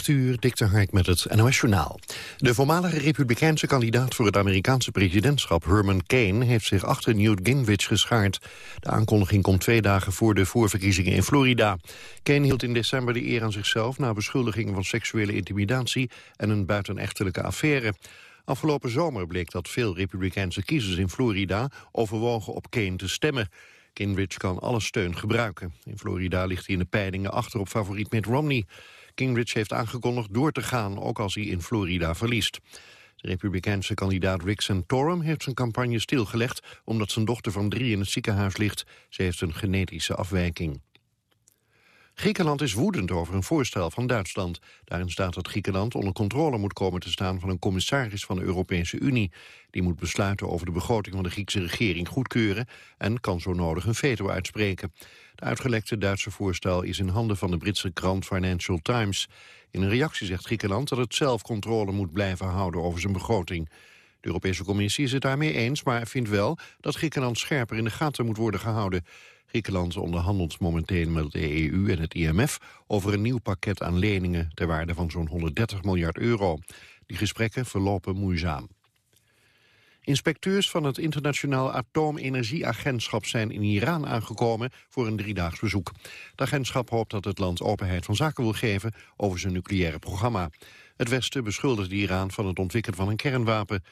8 uur, dikte met het NOS. De voormalige republikeinse kandidaat voor het Amerikaanse presidentschap, Herman Kane, heeft zich achter Newt Gingrich geschaard. De aankondiging komt twee dagen voor de voorverkiezingen in Florida. Kane hield in december de eer aan zichzelf na beschuldigingen van seksuele intimidatie en een buitenechtelijke affaire. Afgelopen zomer bleek dat veel republikeinse kiezers in Florida overwogen op Kane te stemmen. Gingrich kan alle steun gebruiken. In Florida ligt hij in de peilingen achter op favoriet Mitt Romney. Gingrich heeft aangekondigd door te gaan, ook als hij in Florida verliest. De republikeinse kandidaat Rick Santorum heeft zijn campagne stilgelegd... omdat zijn dochter van drie in het ziekenhuis ligt. Ze heeft een genetische afwijking. Griekenland is woedend over een voorstel van Duitsland. Daarin staat dat Griekenland onder controle moet komen te staan van een commissaris van de Europese Unie. Die moet besluiten over de begroting van de Griekse regering goedkeuren en kan zo nodig een veto uitspreken. Het uitgelekte Duitse voorstel is in handen van de Britse krant Financial Times. In een reactie zegt Griekenland dat het zelf controle moet blijven houden over zijn begroting. De Europese Commissie is het daarmee eens, maar vindt wel dat Griekenland scherper in de gaten moet worden gehouden. Griekenland onderhandelt momenteel met de EU en het IMF over een nieuw pakket aan leningen ter waarde van zo'n 130 miljard euro. Die gesprekken verlopen moeizaam. Inspecteurs van het Internationaal Atoomenergieagentschap zijn in Iran aangekomen voor een driedaags bezoek. Het agentschap hoopt dat het land openheid van zaken wil geven over zijn nucleaire programma. Het Westen beschuldigt Iran van het ontwikkelen van een kernwapen.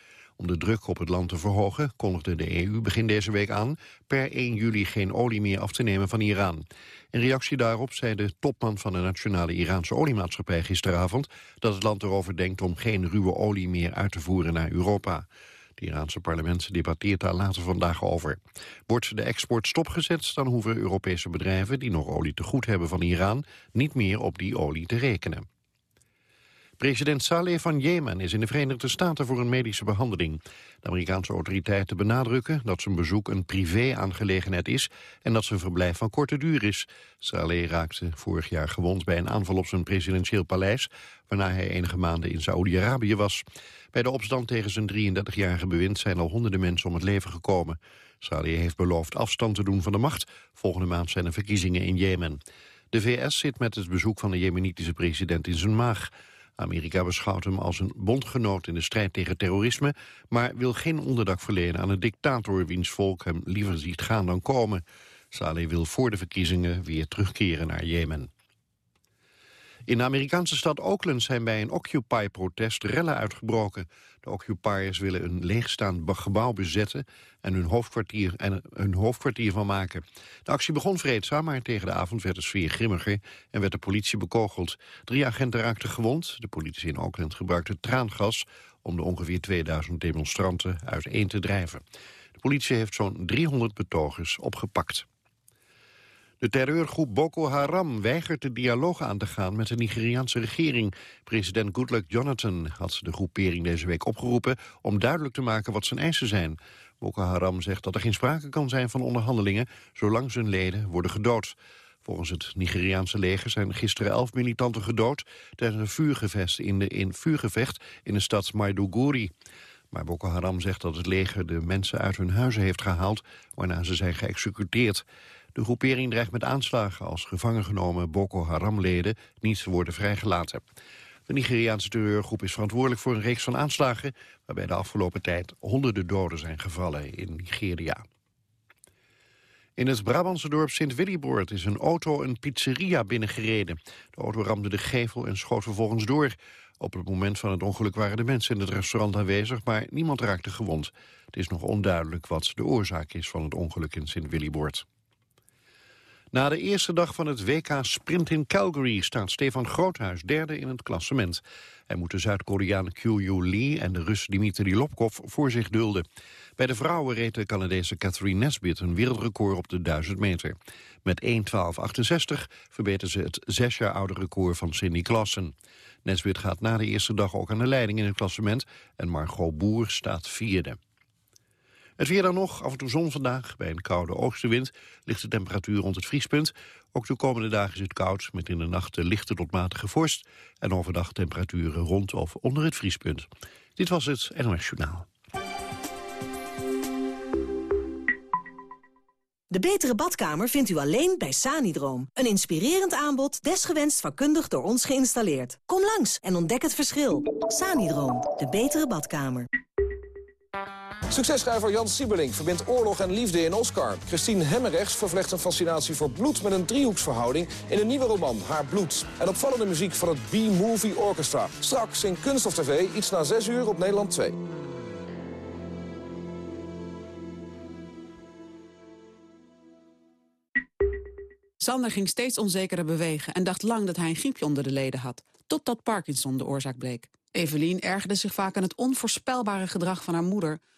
Om de druk op het land te verhogen kondigde de EU begin deze week aan per 1 juli geen olie meer af te nemen van Iran. In reactie daarop zei de topman van de nationale Iraanse oliemaatschappij gisteravond dat het land erover denkt om geen ruwe olie meer uit te voeren naar Europa. Het Iraanse parlement debatteert daar later vandaag over. Wordt de export stopgezet, dan hoeven Europese bedrijven die nog olie te goed hebben van Iran niet meer op die olie te rekenen. President Saleh van Jemen is in de Verenigde Staten voor een medische behandeling. De Amerikaanse autoriteiten benadrukken dat zijn bezoek een privé-aangelegenheid is en dat zijn verblijf van korte duur is. Saleh raakte vorig jaar gewond bij een aanval op zijn presidentieel paleis, waarna hij enige maanden in Saoedi-Arabië was. Bij de opstand tegen zijn 33-jarige bewind zijn al honderden mensen om het leven gekomen. Saleh heeft beloofd afstand te doen van de macht. Volgende maand zijn er verkiezingen in Jemen. De VS zit met het bezoek van de jemenitische president in zijn maag. Amerika beschouwt hem als een bondgenoot in de strijd tegen terrorisme... maar wil geen onderdak verlenen aan een dictator... wiens volk hem liever ziet gaan dan komen. Saleh wil voor de verkiezingen weer terugkeren naar Jemen. In de Amerikaanse stad Oakland zijn bij een Occupy-protest rellen uitgebroken. De Occupiers willen een leegstaand gebouw bezetten en hun hoofdkwartier, en hun hoofdkwartier van maken. De actie begon vreedzaam, maar tegen de avond werd de sfeer grimmiger en werd de politie bekogeld. Drie agenten raakten gewond. De politie in Oakland gebruikte traangas om de ongeveer 2000 demonstranten uiteen te drijven. De politie heeft zo'n 300 betogers opgepakt. De terreurgroep Boko Haram weigert de dialoog aan te gaan met de Nigeriaanse regering. President Goodluck Jonathan had de groepering deze week opgeroepen om duidelijk te maken wat zijn eisen zijn. Boko Haram zegt dat er geen sprake kan zijn van onderhandelingen zolang zijn leden worden gedood. Volgens het Nigeriaanse leger zijn gisteren elf militanten gedood tijdens een vuurgevecht in de, in, vuurgevecht in de stad Maiduguri. Maar Boko Haram zegt dat het leger de mensen uit hun huizen heeft gehaald waarna ze zijn geëxecuteerd. De groepering dreigt met aanslagen als gevangen genomen Boko Haram-leden niet te worden vrijgelaten. De Nigeriaanse terreurgroep is verantwoordelijk voor een reeks van aanslagen... waarbij de afgelopen tijd honderden doden zijn gevallen in Nigeria. In het Brabantse dorp Sint-Willibrord is een auto een pizzeria binnengereden. De auto ramde de gevel en schoot vervolgens door. Op het moment van het ongeluk waren de mensen in het restaurant aanwezig... maar niemand raakte gewond. Het is nog onduidelijk wat de oorzaak is van het ongeluk in Sint-Willibrord. Na de eerste dag van het WK Sprint in Calgary staat Stefan Groothuis derde in het klassement. Hij moet de Zuid-Koreaan Kyu Lee en de Rus Dimitri Lopkov voor zich dulden. Bij de vrouwen reed de Canadese Catherine Nesbitt een wereldrecord op de 1000 meter. Met 1.12.68 verbeterde ze het zes jaar oude record van Cindy Klassen. Nesbitt gaat na de eerste dag ook aan de leiding in het klassement en Margot Boer staat vierde. Het weer dan nog, af en toe zon vandaag. Bij een koude oostenwind ligt de temperatuur rond het vriespunt. Ook de komende dagen is het koud, met in de nacht lichte tot matige vorst... en overdag temperaturen rond of onder het vriespunt. Dit was het NOS Journaal. De betere badkamer vindt u alleen bij Sanidroom. Een inspirerend aanbod, desgewenst vakkundig door ons geïnstalleerd. Kom langs en ontdek het verschil. Sanidroom, de betere badkamer. Successchrijver Jan Siebelink verbindt oorlog en liefde in Oscar. Christine Hemmerrechts vervlecht een fascinatie voor bloed met een driehoeksverhouding... in een nieuwe roman, Haar Bloed. En opvallende muziek van het B-Movie Orchestra. Straks in Kunst of TV, iets na 6 uur op Nederland 2. Sander ging steeds onzekerder bewegen en dacht lang dat hij een griepje onder de leden had. Totdat Parkinson de oorzaak bleek. Evelien ergerde zich vaak aan het onvoorspelbare gedrag van haar moeder...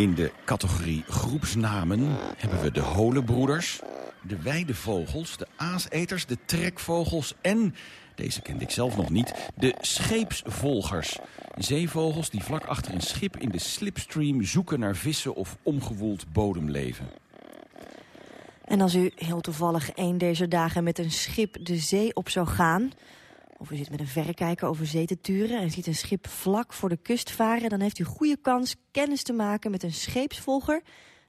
In de categorie groepsnamen hebben we de holenbroeders, de weidevogels, de aaseters, de trekvogels en, deze kende ik zelf nog niet, de scheepsvolgers. Zeevogels die vlak achter een schip in de slipstream zoeken naar vissen of omgewoeld bodemleven. En als u heel toevallig een deze dagen met een schip de zee op zou gaan... of u zit met een verrekijker over zee te turen... en ziet een schip vlak voor de kust varen... dan heeft u goede kans kennis te maken met een scheepsvolger...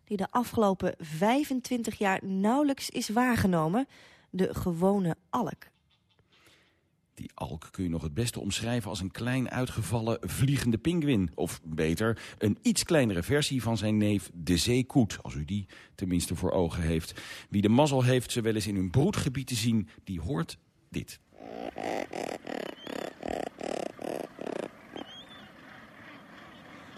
die de afgelopen 25 jaar nauwelijks is waargenomen. De gewone alk. Die alk kun je nog het beste omschrijven als een klein uitgevallen vliegende pinguïn. Of beter, een iets kleinere versie van zijn neef de zeekoet. Als u die tenminste voor ogen heeft. Wie de mazzel heeft ze wel eens in hun broedgebied te zien, die hoort dit.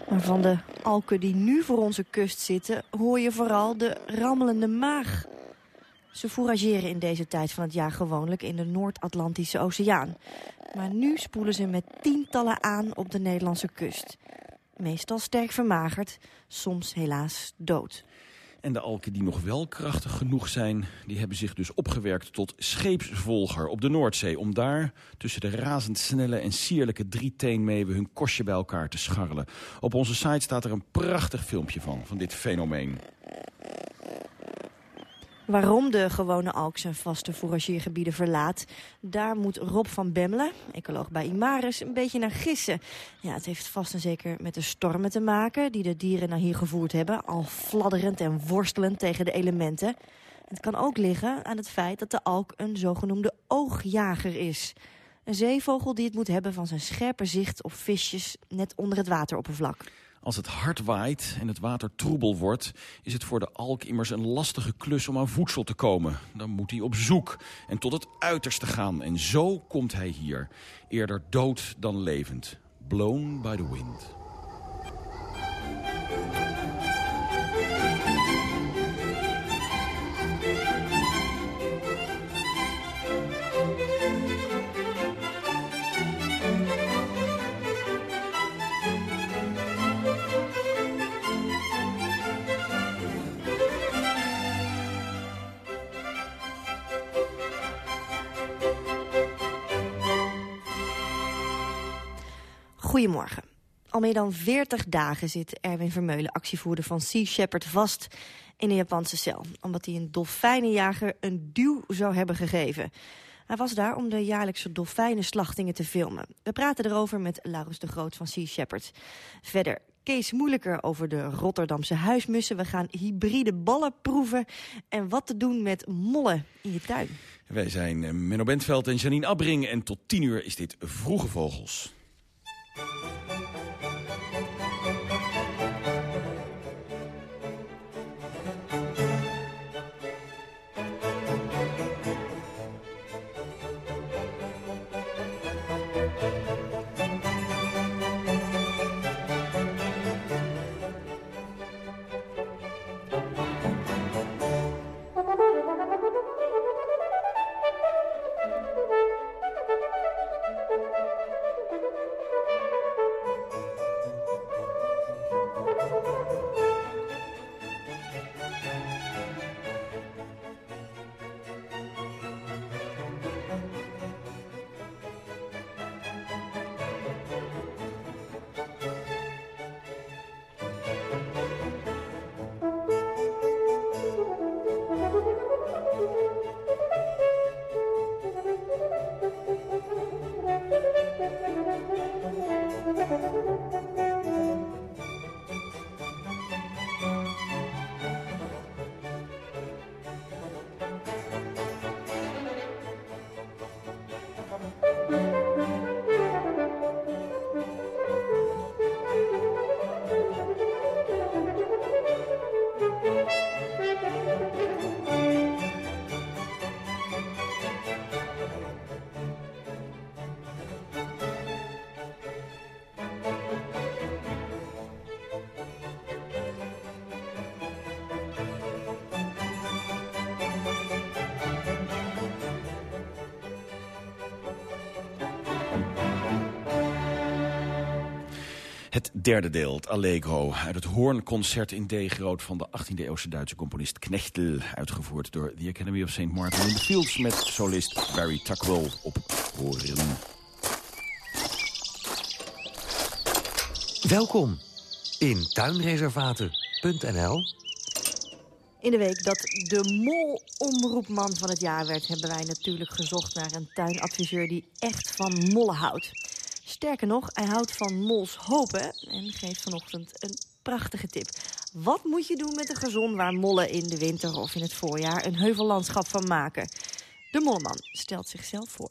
Maar van de alken die nu voor onze kust zitten... hoor je vooral de rammelende maag. Ze fourageren in deze tijd van het jaar gewoonlijk in de Noord-Atlantische Oceaan. Maar nu spoelen ze met tientallen aan op de Nederlandse kust. Meestal sterk vermagerd, soms helaas dood. En de alken die nog wel krachtig genoeg zijn... die hebben zich dus opgewerkt tot scheepsvolger op de Noordzee... om daar tussen de razendsnelle en sierlijke drieteenmeeuwen... hun kostje bij elkaar te scharrelen. Op onze site staat er een prachtig filmpje van, van dit fenomeen. Waarom de gewone alk zijn vaste fourageergebieden verlaat... daar moet Rob van Bemmelen, ecoloog bij Imaris, een beetje naar gissen. Ja, het heeft vast en zeker met de stormen te maken... die de dieren naar hier gevoerd hebben... al fladderend en worstelend tegen de elementen. Het kan ook liggen aan het feit dat de alk een zogenoemde oogjager is... Een zeevogel die het moet hebben van zijn scherpe zicht op visjes net onder het wateroppervlak. Als het hard waait en het water troebel wordt... is het voor de alk immers een lastige klus om aan voedsel te komen. Dan moet hij op zoek en tot het uiterste gaan. En zo komt hij hier. Eerder dood dan levend. Blown by the wind. Goedemorgen. Al meer dan 40 dagen zit Erwin Vermeulen, actievoerder van Sea Shepherd, vast in een Japanse cel. Omdat hij een dolfijnenjager een duw zou hebben gegeven. Hij was daar om de jaarlijkse dolfijnenslachtingen te filmen. We praten erover met Laurens de Groot van Sea Shepherd. Verder Kees Moeilijker over de Rotterdamse huismussen. We gaan hybride ballen proeven. En wat te doen met mollen in je tuin. Wij zijn eh, Menno Bentveld en Janine Abbring. En tot 10 uur is dit Vroege Vogels. Derde deel, het Allegro, uit het Hoornconcert in D groot van de 18e-eeuwse Duitse componist Knechtel, uitgevoerd door the Academy of St. Martin in the Fields met solist Barry Tuckwell op horen. Welkom in tuinreservaten.nl. In de week dat de mol omroepman van het jaar werd... hebben wij natuurlijk gezocht naar een tuinadviseur die echt van mollen houdt. Sterker nog, hij houdt van mols hopen en geeft vanochtend een prachtige tip. Wat moet je doen met een gazon waar mollen in de winter of in het voorjaar... een heuvellandschap van maken? De molleman stelt zichzelf voor.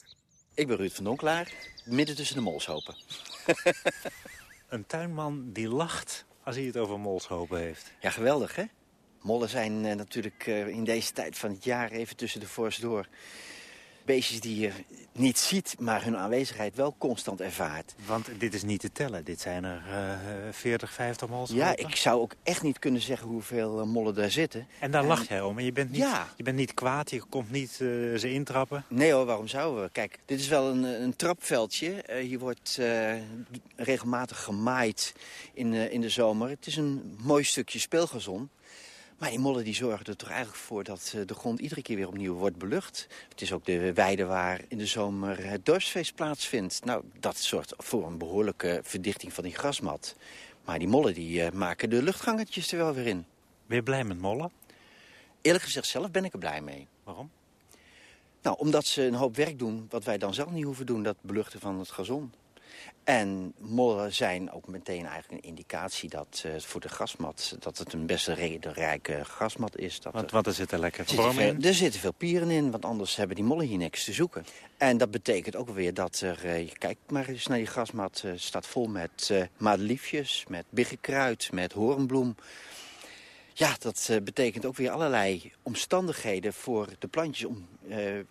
Ik ben Ruud van Donklaar, midden tussen de molshopen. Een tuinman die lacht als hij het over molshopen heeft. Ja, geweldig, hè? Mollen zijn eh, natuurlijk eh, in deze tijd van het jaar even tussen de vorst door... beestjes die je niet ziet, maar hun aanwezigheid wel constant ervaart. Want dit is niet te tellen. Dit zijn er eh 40, 50 molshopen. Ja, ik zou ook echt niet kunnen zeggen hoeveel eh, mollen daar zitten. En daar lach jij om. En je bent niet, Ja. je bent niet kwaad, je komt niet eh, ze intrappen. Nee hoor, waarom zouden we? Kijk, dit is wel een, een trapveldje. Eh, hier wordt eh, regelmatig gemaaid in, eh, in de zomer. Het is een mooi stukje speelgazon. Maar die mollen die zorgen er toch eigenlijk voor dat eh, de grond iedere keer weer opnieuw wordt belucht. Het is ook de weide waar in de zomer het dorpsfeest plaatsvindt. Nou, dat zorgt voor een behoorlijke verdichting van die grasmat. Maar die mollen die, eh, maken de luchtgangetjes er wel weer in. Ben je blij met mollen? Eerlijk gezegd zelf ben ik er blij mee. Waarom? Nou, omdat ze een hoop werk doen wat wij dan zelf niet hoeven doen. Dat beluchten van het gazon. En mollen zijn ook meteen eigenlijk een indicatie dat eh, voor de grasmat... dat het een best rijke grasmat is. Dat Want, er- want er zit er lekker er zitten, vorm in. er zitten veel pieren in, want anders hebben die mollen hier niks te zoeken. En dat betekent ook weer dat er... eh, kijk maar eens naar die grasmat. eh, staat vol met madeliefjes, met biggekruid, met hoornbloem. Ja, dat betekent ook weer allerlei omstandigheden voor de plantjes... om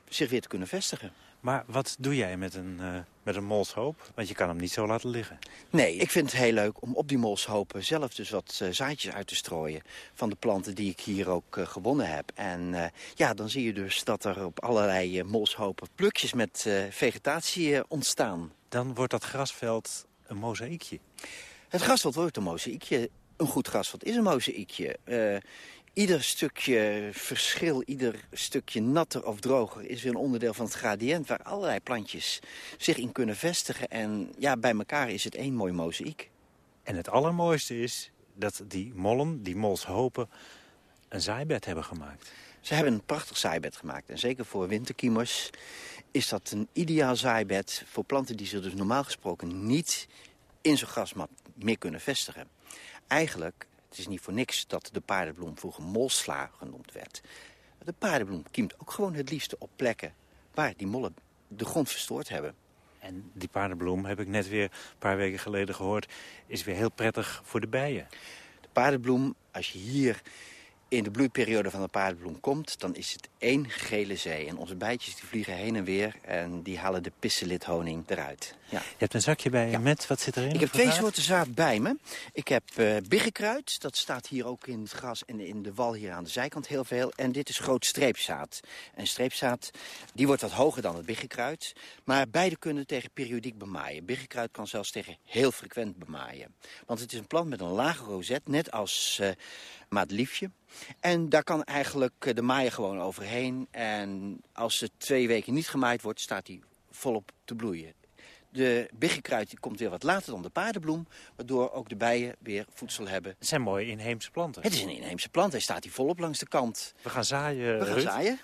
zich weer te kunnen vestigen. Maar wat doe jij met een, eh, met een molshoop? Want je kan hem niet zo laten liggen. Nee, ik vind het heel leuk om op die molshopen zelf dus wat eh, zaadjes uit te strooien... van de planten die ik hier ook eh, gewonnen heb. En ja, dan zie je dus dat er op allerlei molshopen plukjes met vegetatie ontstaan. Dan wordt dat grasveld een mozaïekje. Het grasveld wordt een mozaïekje. Een goed grasveld is een mozaïekje. Ieder stukje verschil, ieder stukje natter of droger... is weer een onderdeel van het gradient... waar allerlei plantjes zich in kunnen vestigen. En ja, bij elkaar is het één mooi mozaïek. En het allermooiste is dat die mollen, die molshopen, een zaaibed hebben gemaakt. Ze hebben een prachtig zaaibed gemaakt. En zeker voor winterkiemers is dat een ideaal zaaibed... voor planten die zich dus normaal gesproken niet in zo'n grasmat meer kunnen vestigen. Eigenlijk, het is niet voor niks dat de paardenbloem vroeger molsla genoemd werd. De paardenbloem kiemt ook gewoon het liefste op plekken... waar die mollen de grond verstoord hebben. En die paardenbloem, heb ik net weer een paar weken geleden gehoord... is weer heel prettig voor de bijen. De paardenbloem, als je hier in de bloeiperiode van de paardenbloem komt... dan is het één gele zee. En onze bijtjes die vliegen heen en weer en die halen de pisselithoning eruit. Ja. Je hebt een zakje bij je met, wat zit erin? Ik heb twee soorten zaad bij me. Ik heb eh biggekruid, dat staat hier ook in het gras en in de wal hier aan de zijkant heel veel. En dit is groot streepzaad. En streepzaad, die wordt wat hoger dan het biggekruid. Maar beide kunnen tegen periodiek bemaaien. Biggekruid kan zelfs tegen heel frequent bemaaien. Want het is een plant met een lage rozet, net als eh madeliefje. En daar kan eigenlijk eh, de maaier gewoon overheen. En als het twee weken niet gemaaid wordt, staat hij volop te bloeien. De biggekruid die komt weer wat later dan de paardenbloem, waardoor ook de bijen weer voedsel hebben. Het zijn mooie inheemse planten. Het is een inheemse plant, hij staat hier volop langs de kant. We gaan zaaien, We gaan Ruud. zaaien.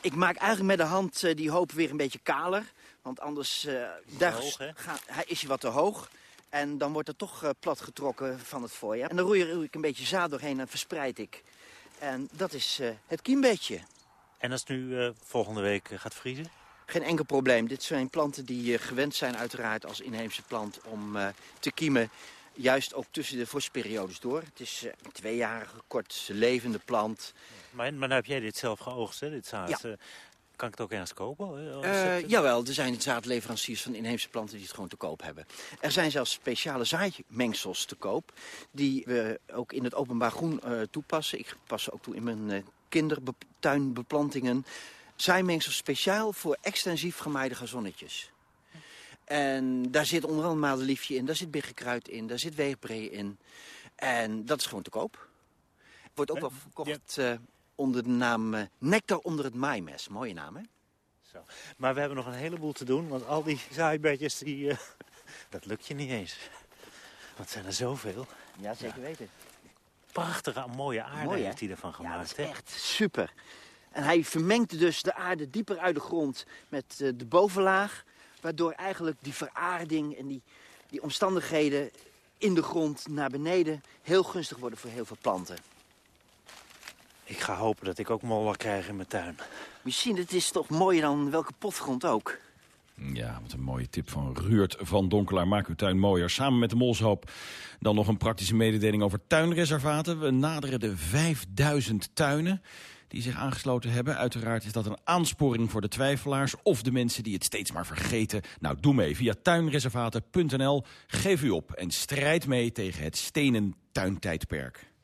Ik maak eigenlijk met de hand eh, die hoop weer een beetje kaler. Want anders eh, daar hoog, gaat- hij is hij wat te hoog. En dan wordt het toch eh, plat getrokken van het voorjaar. En dan roei ik een beetje zaad doorheen en verspreid ik. En dat is het kiembedje. En als het nu volgende week gaat vriezen? Geen enkel probleem. Dit zijn planten die eh, gewend zijn uiteraard als inheemse plant om eh, te kiemen. Juist ook tussen de vorstperiodes door. Het is eh, een tweejarige, kort levende plant. Maar, maar nou heb jij dit zelf geoogst, hè, dit zaad. Ja. Kan ik het ook ergens kopen? het- jawel, er zijn zaadleveranciers van inheemse planten die het gewoon te koop hebben. Er zijn zelfs speciale zaaimengsels te koop... die we ook in het openbaar groen toepassen. Ik pas ze ook toe in mijn kindertuinbeplantingen. Zaaimengsels speciaal voor extensief gemaaide gazonnetjes. En daar zit onder andere madeliefje in, daar zit biggekruid in, daar zit weegbree in. En dat is gewoon te koop. Wordt ook wel verkocht uh, onder de naam uh, Nectar onder het maaimes. Mooie naam, hè? Zo. Maar we hebben nog een heleboel te doen, want al die zaaibedjes, die, uh, dat lukt je niet eens. Wat zijn er zoveel. Ja, zeker ja. weten. Prachtige, mooie aarde Mooi, heeft hij ervan gemaakt. Ja, dat is echt super. En hij vermengt dus de aarde dieper uit de grond met uh, de bovenlaag. Waardoor eigenlijk die veraarding en die, die omstandigheden in de grond naar beneden heel gunstig worden voor heel veel planten. Ik ga hopen dat ik ook mollen krijg in mijn tuin. Misschien, het is toch mooier dan welke potgrond ook. Ja, wat een mooie tip van Ruurt van Donkelaar. Maak uw tuin mooier. Samen met de Molshoop dan nog een praktische mededeling over tuinreservaten. We naderen de 5000 tuinen die zich aangesloten hebben. Uiteraard is dat een aansporing voor de twijfelaars of de mensen die het steeds maar vergeten. Nou, doe mee via tuinreservaten.nl. Geef u op en strijd mee tegen het stenen tuintijdperk.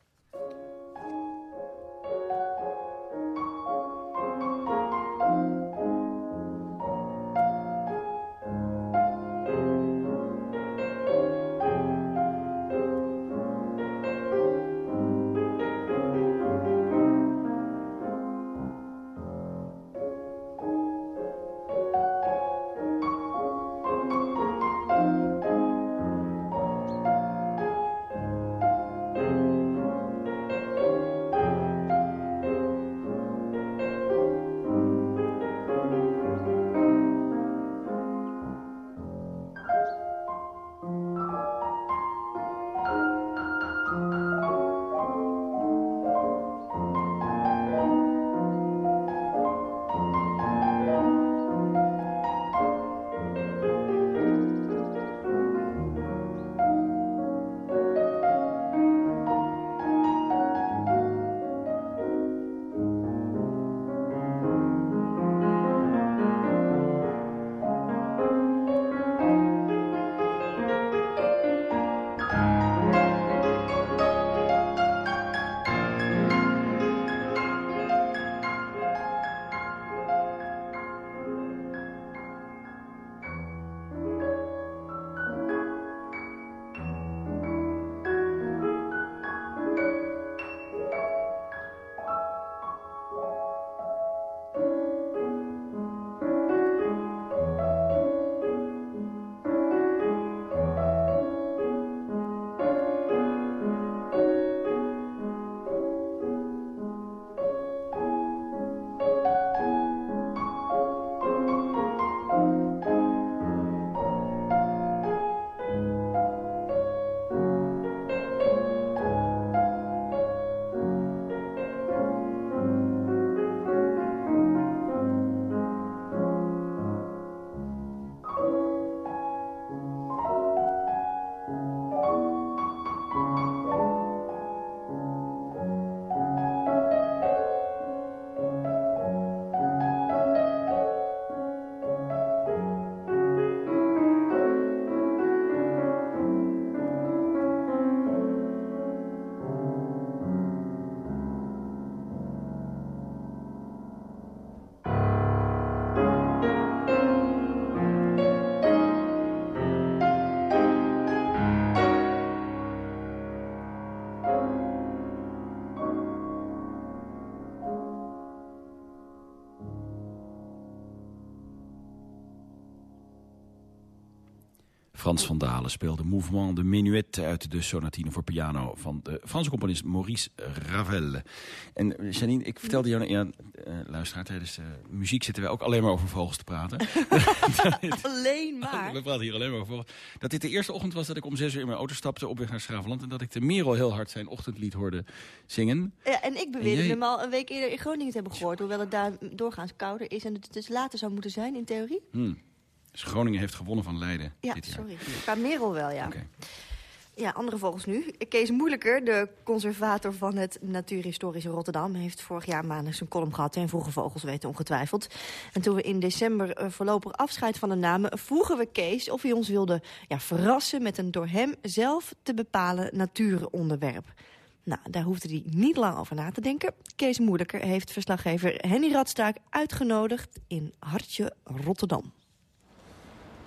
Frans van Dalen speelde Mouvement de Minuet uit de sonatine voor piano van de Franse componist Maurice Ravel. En eh, Janine, ik vertelde jou, ja, uh, luisteraar, tijdens de muziek zitten wij ook alleen maar over vogels te praten. alleen maar? We praten hier alleen maar over vogels. Dat dit de eerste ochtend was dat ik om zes uur in mijn auto stapte op weg naar Schravenland en dat ik de Merel heel hard zijn ochtendlied hoorde zingen. Ja, en ik beweerde hem al een week eerder in Groningen te hebben gehoord, hoewel het daar doorgaans kouder is en het dus later zou moeten zijn in theorie. Hmm. Dus Groningen heeft gewonnen van Leiden ja, dit jaar. sorry. Qua Merel wel, ja. Ja, andere vogels nu. Kees Moeilijker, de conservator van het Natuurhistorische Rotterdam... heeft vorig jaar maandag zijn column gehad en Vroege Vogels weten ongetwijfeld. En toen we in december uh, voorlopig afscheid van de namen... vroegen we Kees of hij ons wilde ja, verrassen met een door hem zelf te bepalen natuuronderwerp. Nou, daar hoefde hij niet lang over na te denken. Kees Moeilijker heeft verslaggever Henny Radstaak uitgenodigd in Hartje Rotterdam.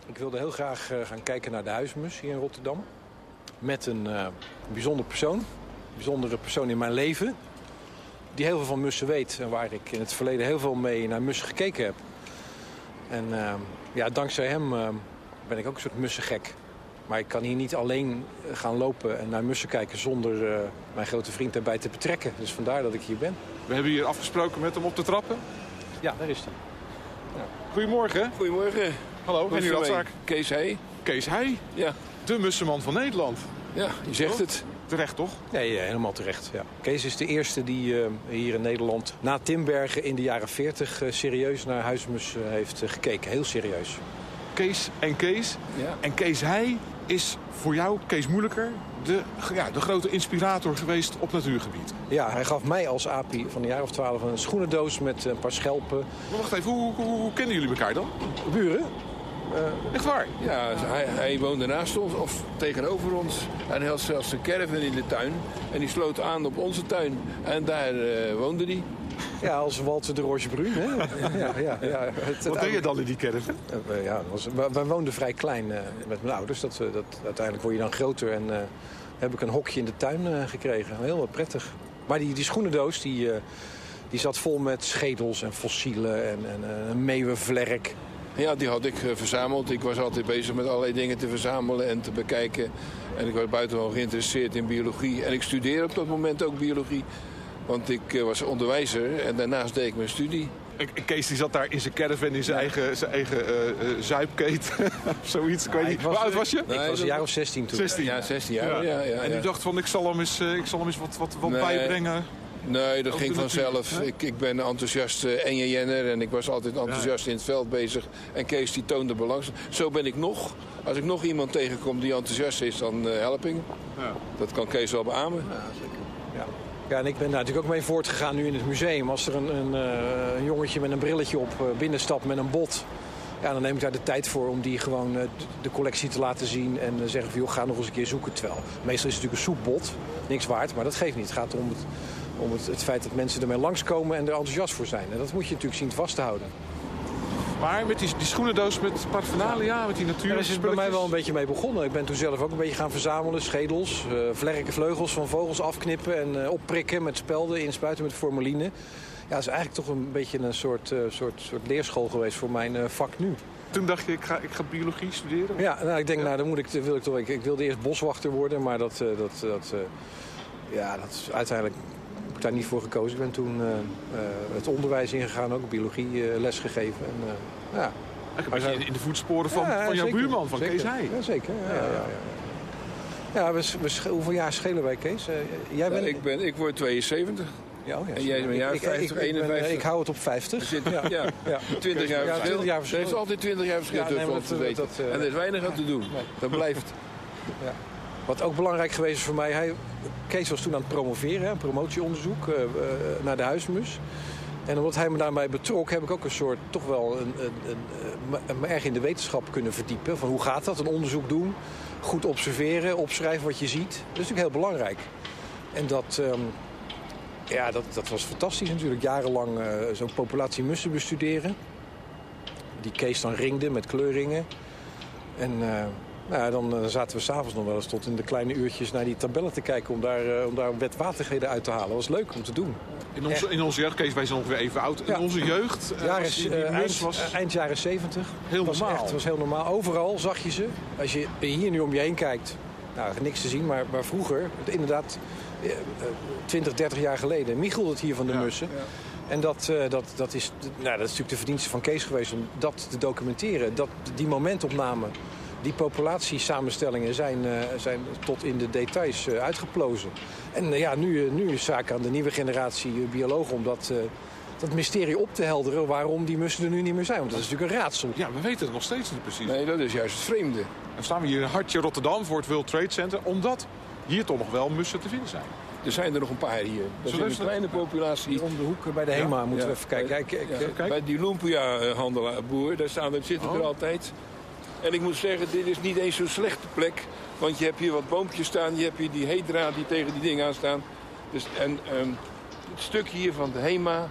Ik wilde heel graag eh, gaan kijken naar de huismus hier in Rotterdam. Met een uh, bijzonder persoon. Een bijzondere persoon in mijn leven. Die heel veel van mussen weet. En waar ik in het verleden heel veel mee naar mussen gekeken heb. En uh, ja, dankzij hem ben ik ook een soort mussengek. Maar ik kan hier niet alleen gaan lopen en naar mussen kijken... zonder mijn grote vriend erbij te betrekken. Dus vandaar dat ik hier ben. We hebben hier afgesproken met hem op te trappen. Ja, daar is hij. Ja. Goedemorgen. Goedemorgen. Hallo, Meneer Radzaak. Kees Heij. Kees Heij? Ja. De mussenman van Nederland. Ja, je zegt het. Terecht, toch? Nee, helemaal terecht. Ja. Kees is de eerste die uh, hier in Nederland na Timbergen in de jaren 40 uh, serieus naar huismus uh, heeft gekeken. Heel serieus. Kees en Kees. Ja. En Kees Heij is voor jou, Kees Moeilijker, de, ja, de grote inspirator geweest op natuurgebied. Ja, hij gaf mij als API van een jaar of twaalf een schoenendoos met een paar schelpen. Maar wacht even, hoe, hoe, hoe kennen jullie elkaar dan? Buren. Uh, Echt waar? Ja, hij, hij, woonde naast ons of tegenover ons. En hij had zelfs een caravan in de tuin. En die sloot aan op onze tuin. En daar uh, woonde hij. Ja, als Walter de Roosje hè? ja, ja, ja. Het, Wat deed je dan in die caravan? Uh, ja, was, wij woonden vrij klein met mijn ouders. Dat, dat, uiteindelijk word je dan groter en heb ik een hokje in de tuin gekregen. Heel prettig. Maar die, die schoenendoos, die, die zat vol met schedels en fossielen en, en een meeuwenvlerk. Ja, die had ik uh, verzameld. Ik was altijd bezig met allerlei dingen te verzamelen en te bekijken. En ik was buitengewoon geïnteresseerd in biologie. En ik studeerde op dat moment ook biologie. Want ik uh, was onderwijzer en daarnaast deed ik mijn studie. En Kees die zat daar in zijn caravan in zijn eigen, zijn eigen uh, zuipkeet. Zoiets. Ja, niet. Hoe oud was je? Ik was een jaar of 16 toen. 16? Ja, 16 jaar. Ja. Ja, en u dacht van ik zal hem eens, ik zal hem eens wat, wat, wat nee. bijbrengen. Nee, dat Ook ging vanzelf. natuur? Ik, ik ben enthousiast uh, NJN'er en ik was altijd enthousiast in het veld bezig. En Kees die toonde belangstelling. Zo ben ik nog. Als ik nog iemand tegenkom die enthousiast is, dan uh, help ik. Ja. Dat kan Kees wel beamen. Ja, zeker. Ja. Ja, en ik ben daar natuurlijk ook mee voortgegaan nu in het museum. Als er een, een, uh, een jongetje met een brilletje op uh, binnenstapt met een bot... Ja, dan neem ik daar de tijd voor om die gewoon uh, de collectie te laten zien... en zeggen van, joh, ga nog eens een keer zoeken. Terwijl, meestal is het natuurlijk een soepbot, niks waard, maar dat geeft niet. Het gaat om het, om het, het feit dat mensen ermee langskomen en er enthousiast voor zijn. En dat moet je natuurlijk zien vast te houden. Maar met die, die schoenendoos met paraphernalia, met die natuur. Daar is het bij mij wel een beetje mee begonnen. Ik ben toen zelf ook een beetje gaan verzamelen. Schedels, uh, vlerken, vleugels van vogels afknippen en uh, opprikken met spelden, inspuiten met formaline. Ja, dat is eigenlijk toch een beetje een soort, uh, soort, soort leerschool geweest voor mijn vak nu. Toen dacht je, ik ga, ik ga biologie studeren? Ja, nou, ik denk, ja. nou, dan moet ik, wil ik toch. Ik, ik wilde eerst boswachter worden, maar dat, dat, dat, ja, dat is uiteindelijk daar niet voor gekozen. Ik ben toen uh, uh, het onderwijs ingegaan, ook biologie uh, les gegeven. En, ja. Een beetje in de voetsporen van, ja, van jouw zeker, buurman, van zeker. Kees Heij. Ja, zeker. Ja, ja, ja, ja. we, we, hoeveel jaar schelen wij, Kees? jij bent... ik, ben, ik word 72. Ja, oh ja, en jij bent een jaar ik, 50, ik, ik, 51. Ben, ik hou het op 50. Zit, ja, ja. ja. 20 jaar verschil. 20 jaar verschil. Er is altijd 20 jaar verschil tussen ons. Dat, uh, en er is weinig aan te doen. Nee. Dat blijft. Wat ook belangrijk geweest is voor mij... Hij, Kees was toen aan het promoveren, een promotieonderzoek uh, uh, naar de huismus. En omdat hij me daarbij betrok, heb ik ook een soort toch wel een, een, een, me erg in de wetenschap kunnen verdiepen. Van hoe gaat dat? Een onderzoek doen, goed observeren, opschrijven wat je ziet. Dat is natuurlijk heel belangrijk. En dat, um, ja, dat, dat was fantastisch natuurlijk. Jarenlang uh, zo'n populatie mussen bestuderen. Die Kees dan ringde met kleurringen. En nou ja, dan uh, zaten we s'avonds nog wel eens tot in de kleine uurtjes naar die tabellen te kijken... om daar, uh, om daar wetwaardigheden uit te halen. Dat was leuk om te doen. In onze, in onze jeugd, Kees, wij zijn ongeveer even oud. Ja. In onze jeugd, die, die eind, was... eind jaren 70. Heel was normaal. Echt, was heel normaal. Overal zag je ze. Als je hier nu om je heen kijkt, nou, niks te zien. Maar, maar vroeger, inderdaad, 20, 30 jaar geleden... Michel het hier van de Ja. mussen. Ja. En dat, dat, dat, is, nou, dat is natuurlijk de verdienste van Kees geweest om dat te documenteren. Dat, die momentopname, die populatiesamenstellingen zijn, uh, zijn tot in de details uh, uitgeplozen. En ja, nu, nu is zaak aan de nieuwe generatie biologen om dat, dat mysterie op te helderen... waarom die mussen er nu niet meer zijn. Want dat is natuurlijk een raadsel. Ja, we weten het nog steeds niet precies. Nee, dat is juist het vreemde. Dan staan we hier in hartje Rotterdam voor het World Trade Center... omdat hier toch nog wel mussen te vinden zijn. Er zijn er nog een paar hier. Dat is een kleine populatie. Om de hoek bij de HEMA Ja, moeten ja. we even kijken. Kijk, kijk, Ja, kijk. Bij die Lumpia-handelaar-boer, daar staan, daar zitten er Oh. altijd. En ik moet zeggen, dit is niet eens zo'n slechte plek. Want je hebt hier wat boompjes staan. Je hebt hier die hedra die tegen die dingen aan staan. Dus, en ehm, het stukje hier van de HEMA,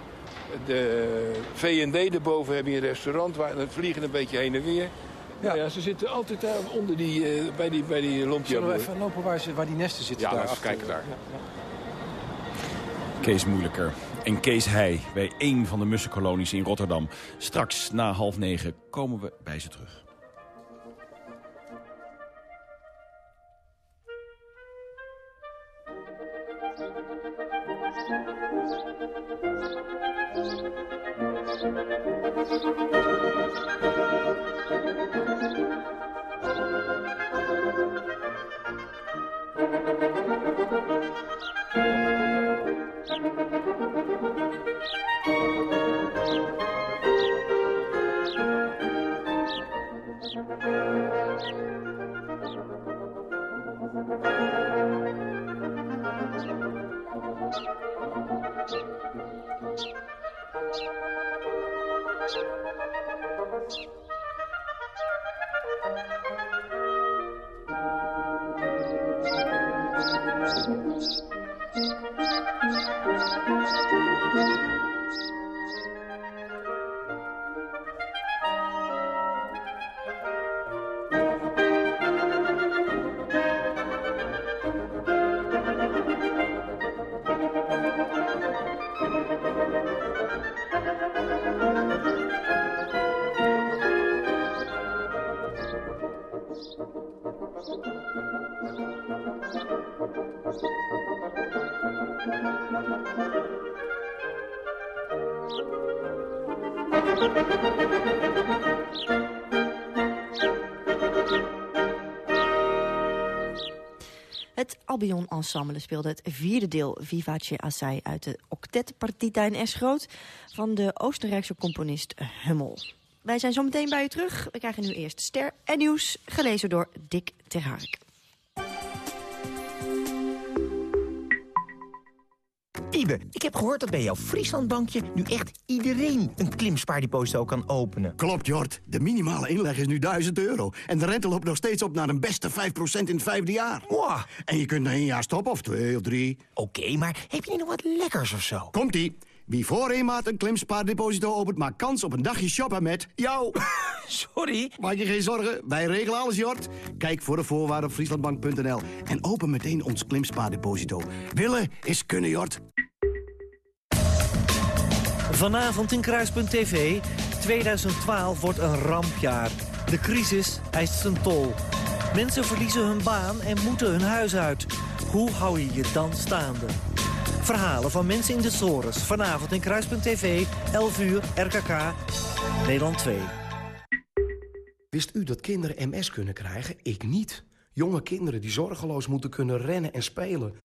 de V&D erboven heb je een restaurant. Waar, dat vliegen een beetje heen en weer. Ja. ja, ze zitten altijd daar onder die, uh, bij die, bij die lompje. Zullen we even lopen waar, ze, waar die nesten zitten? Ja, daar even kijken daar. Kees Moeilijker en Kees Heij bij één van de mussenkolonies in Rotterdam. Straks na half negen komen we bij ze terug. Ensemble speelde het vierde deel Vivace Assai uit de octetpartita in S groot van de Oostenrijkse componist Hummel. Wij zijn zo meteen bij u terug. We krijgen nu eerst Ster en Nieuws, gelezen door Dick Terhark. Ibe, ik heb gehoord dat bij jouw Frieslandbankje nu echt iedereen een klimspaardeposito kan openen. Klopt, Jort. De minimale inleg is nu 1000 euro. En de rente loopt nog steeds op naar een beste 5% in het vijfde jaar. Wow. En je kunt na één jaar stoppen, of twee of drie. Oké, maar heb je niet nog wat lekkers of zo? Komt-ie. Wie voor een maand een klimspaardeposito opent, maakt kans op een dagje shoppen met jou. Sorry? Maak je geen zorgen, wij regelen alles, Jort. Kijk voor de voorwaarden op frieslandbank.nl en open meteen ons klimspaardeposito. Willen is kunnen, Jort. Vanavond in Kruispunt TV. 2012 wordt een rampjaar. De crisis eist zijn tol. Mensen verliezen hun baan en moeten hun huis uit. Hoe hou je je dan staande? Verhalen van mensen in de sores. Vanavond in Kruispunt TV, 11 uur, RKK, Nederland 2. Wist u dat kinderen MS kunnen krijgen? Ik niet. Jonge kinderen die zorgeloos moeten kunnen rennen en spelen.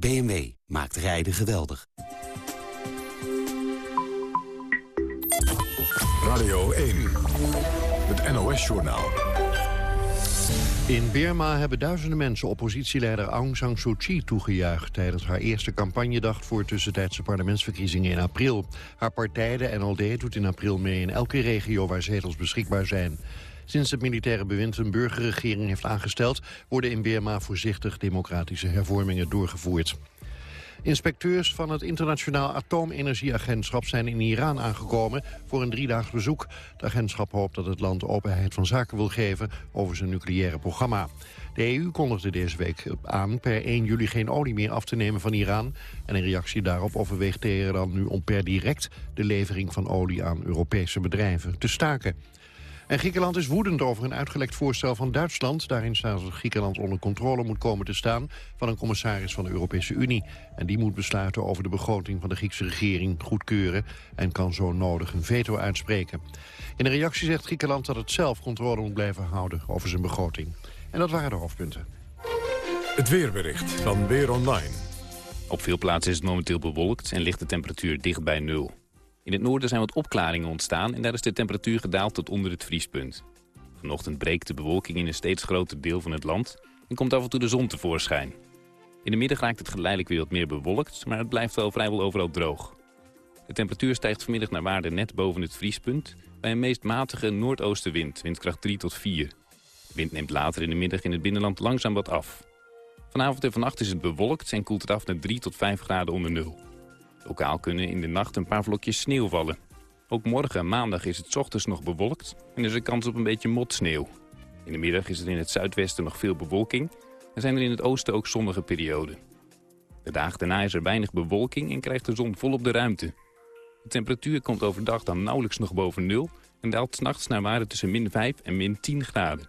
BMW maakt rijden geweldig. Radio 1, het NOS-journaal. In Birma hebben duizenden mensen oppositieleider Aung San Suu Kyi toegejuicht... tijdens haar eerste campagnedag voor tussentijdse parlementsverkiezingen in april. Haar partij, de NLD, doet in april mee in elke regio waar zetels beschikbaar zijn. Sinds het militaire bewind een burgerregering heeft aangesteld... worden in Birma voorzichtig democratische hervormingen doorgevoerd. Inspecteurs van het Internationaal Atoomenergieagentschap zijn in Iran aangekomen voor een driedaags bezoek. Het agentschap hoopt dat het land openheid van zaken wil geven over zijn nucleaire programma. De EU kondigde deze week aan per 1 juli geen olie meer af te nemen van Iran. En in reactie daarop overweegt Teheran nu om per direct de levering van olie aan Europese bedrijven te staken. En Griekenland is woedend over een uitgelekt voorstel van Duitsland. Daarin staat dat Griekenland onder controle moet komen te staan... van een commissaris van de Europese Unie. En die moet besluiten over de begroting van de Griekse regering goedkeuren... en kan zo nodig een veto uitspreken. In een reactie zegt Griekenland dat het zelf controle moet blijven houden over zijn begroting. En dat waren de hoofdpunten. Het weerbericht van Weer Online. Op veel plaatsen is het momenteel bewolkt en ligt de temperatuur dicht bij nul. In het noorden zijn wat opklaringen ontstaan en daar is de temperatuur gedaald tot onder het vriespunt. Vanochtend breekt de bewolking in een steeds groter deel van het land en komt af en toe de zon tevoorschijn. In de middag raakt het geleidelijk weer wat meer bewolkt, maar het blijft wel vrijwel overal droog. De temperatuur stijgt vanmiddag naar waarde net boven het vriespunt... bij een meest matige noordoostenwind, windkracht 3 tot 4. De wind neemt later in de middag in het binnenland langzaam wat af. Vanavond en vannacht is het bewolkt en koelt het af naar 3 tot 5 graden onder nul. Lokaal kunnen in de nacht een paar vlokjes sneeuw vallen. Ook morgen, maandag, is het ochtends nog bewolkt en is er kans op een beetje motsneeuw. In de middag is er in het zuidwesten nog veel bewolking en zijn er in het oosten ook zonnige perioden. De dagen daarna is er weinig bewolking en krijgt de zon volop de ruimte. De temperatuur komt overdag dan nauwelijks nog boven nul... en daalt s'nachts naar waarde tussen min 5 en min 10 graden.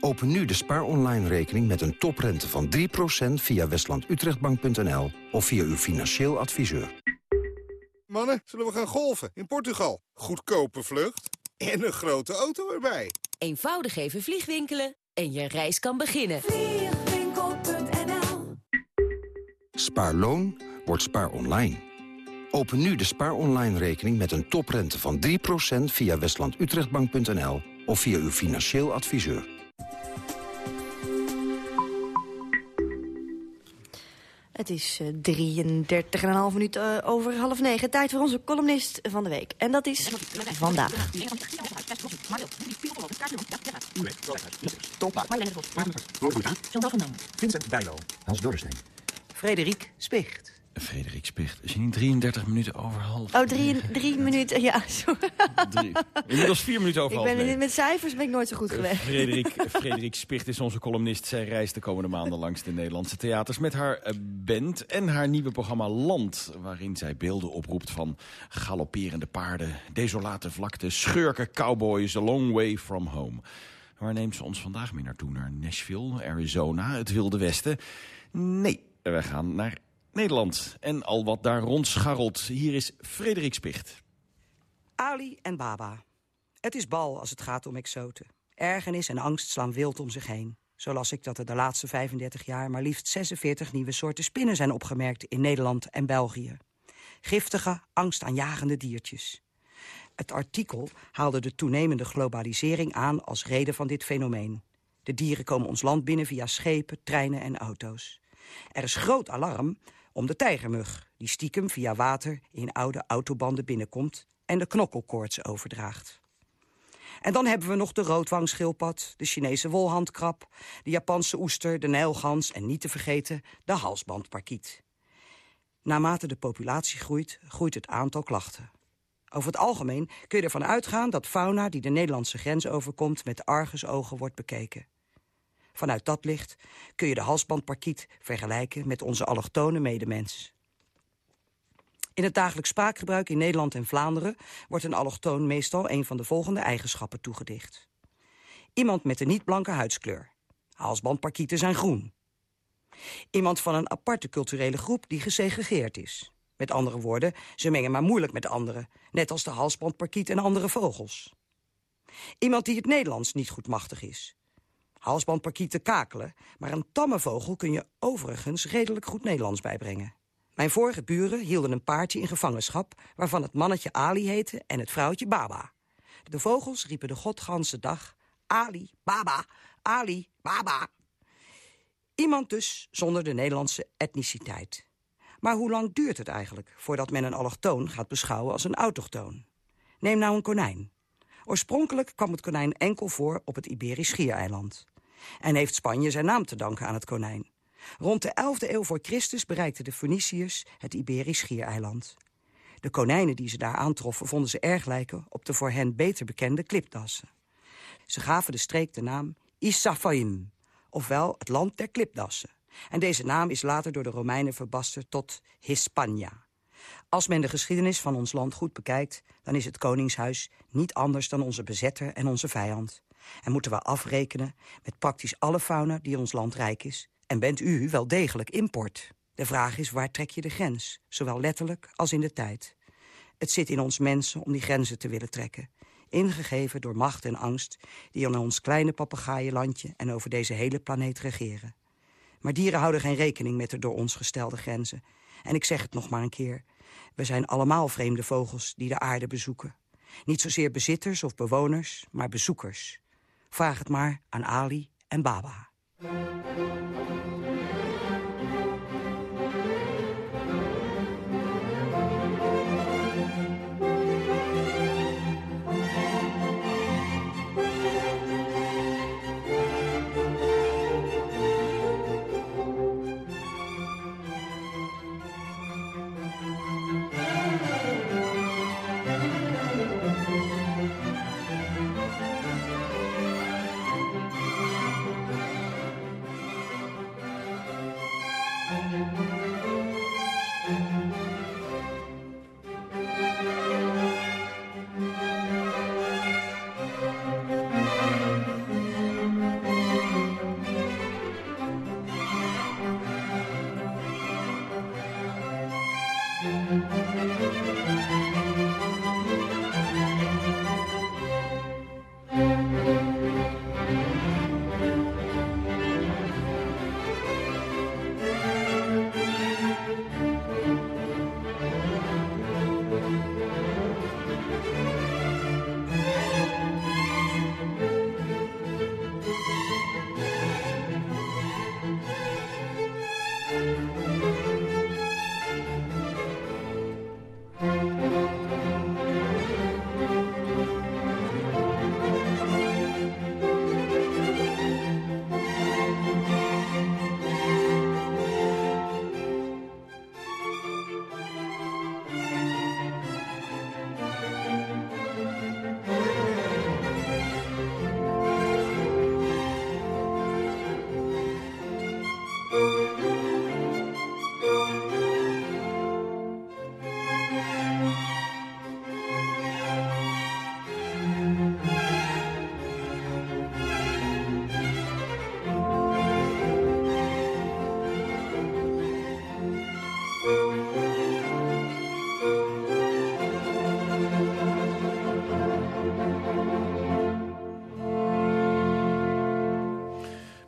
Open nu de Spaar Online rekening met een toprente van 3% via westlandutrechtbank.nl of via uw financieel adviseur. Mannen, zullen we gaan golfen in Portugal? Goedkope vlucht en een grote auto erbij. Eenvoudig even vliegwinkelen en je reis kan beginnen. Vliegwinkel.nl Spaarloon wordt Spaar Online. Open nu de Spaar Online rekening met een toprente van 3% via westlandutrechtbank.nl of via uw financieel adviseur. Het is uh, 33,5 minuten uh, over half negen. Tijd voor onze columnist van de week. En dat is vandaag. Vincent Bijlo. Hans Dorrestein. Frederik Spicht. Frederik Spicht. Is in 33 minuten over half Oh, drie, drie minuten, ja. Drie. Inmiddels vier minuten over ik half ben. Met cijfers ben ik nooit zo goed geweest. Frederik, Frederik Spicht is onze columnist. Zij reist de komende maanden langs de Nederlandse theaters... met haar eh, band en haar nieuwe programma Land... waarin zij beelden oproept van galopperende paarden... desolate vlakte, schurken, cowboys, a long way from home. Waar neemt ze ons vandaag mee naartoe? Naar Nashville, Arizona, het Wilde Westen? Nee, we gaan naar Nederland en al wat daar rondscharrelt. Hier is Frederik Spicht. Ali en Baba. Het is bal als het gaat om exoten. Ergernis en angst slaan wild om zich heen. Zo las ik dat er de laatste 35 jaar maar liefst 46 nieuwe soorten spinnen zijn opgemerkt in Nederland en België. Giftige, angstaanjagende diertjes. Het artikel haalde de toenemende globalisering aan als reden van dit fenomeen. De dieren komen ons land binnen via schepen, treinen en auto's. Er is groot alarm om de tijgermug... die stiekem via water in oude autobanden binnenkomt... en de knokkelkoorts overdraagt. En dan hebben we nog de roodwangschildpad, de Chinese wolhandkrab... de Japanse oester, de nijlgans en niet te vergeten de halsbandparkiet. Naarmate de populatie groeit, groeit het aantal klachten. Over het algemeen kun je ervan uitgaan dat fauna die de Nederlandse grens overkomt... met argusogen wordt bekeken. Vanuit dat licht kun je de halsbandparkiet vergelijken met onze allochtone medemens. In het dagelijks spraakgebruik in Nederland en Vlaanderen wordt een allochtoon meestal een van de volgende eigenschappen toegedicht. Iemand met een niet-blanke huidskleur. Halsbandparkieten zijn groen. Iemand van een aparte culturele groep die gesegregeerd is. Met andere woorden, ze mengen maar moeilijk met anderen, net als de halsbandparkiet en andere vogels. Iemand die het Nederlands niet goed machtig is halsbandparkieten kakelen... maar een tamme vogel kun je overigens redelijk goed Nederlands bijbrengen. Mijn vorige buren hielden een paardje in gevangenschap... waarvan het mannetje Ali heette en het vrouwtje Baba. De vogels riepen de godganse dag... Ali, Baba, Ali, Baba. Iemand dus zonder de Nederlandse etniciteit. Maar hoe lang duurt het eigenlijk voordat men een allochtoon gaat beschouwen als een autochtoon? Neem nou een konijn. Oorspronkelijk kwam het konijn enkel voor op het Iberisch Schiereiland. En heeft Spanje zijn naam te danken aan het konijn. Rond de 11e eeuw voor Christus bereikten de Feniciërs het Iberisch Schiereiland. De konijnen die ze daar aantroffen vonden ze erg lijken op de voor hen beter bekende klipdassen. Ze gaven de streek de naam Isafaim, ofwel het land der klipdassen. En deze naam is later door de Romeinen verbasterd tot Hispania. Als men de geschiedenis van ons land goed bekijkt... dan is het Koningshuis niet anders dan onze bezetter en onze vijand. En moeten we afrekenen met praktisch alle fauna die ons land rijk is. En bent u wel degelijk import? De vraag is, waar trek je de grens? Zowel letterlijk als in de tijd. Het zit in ons mensen om die grenzen te willen trekken. Ingegeven door macht en angst die in ons kleine papegaaienlandje... en over deze hele planeet regeren. Maar dieren houden geen rekening met de door ons gestelde grenzen. En ik zeg het nog maar een keer. We zijn allemaal vreemde vogels die de aarde bezoeken. Niet zozeer bezitters of bewoners, maar bezoekers. Vraag het maar aan Ali en Baba.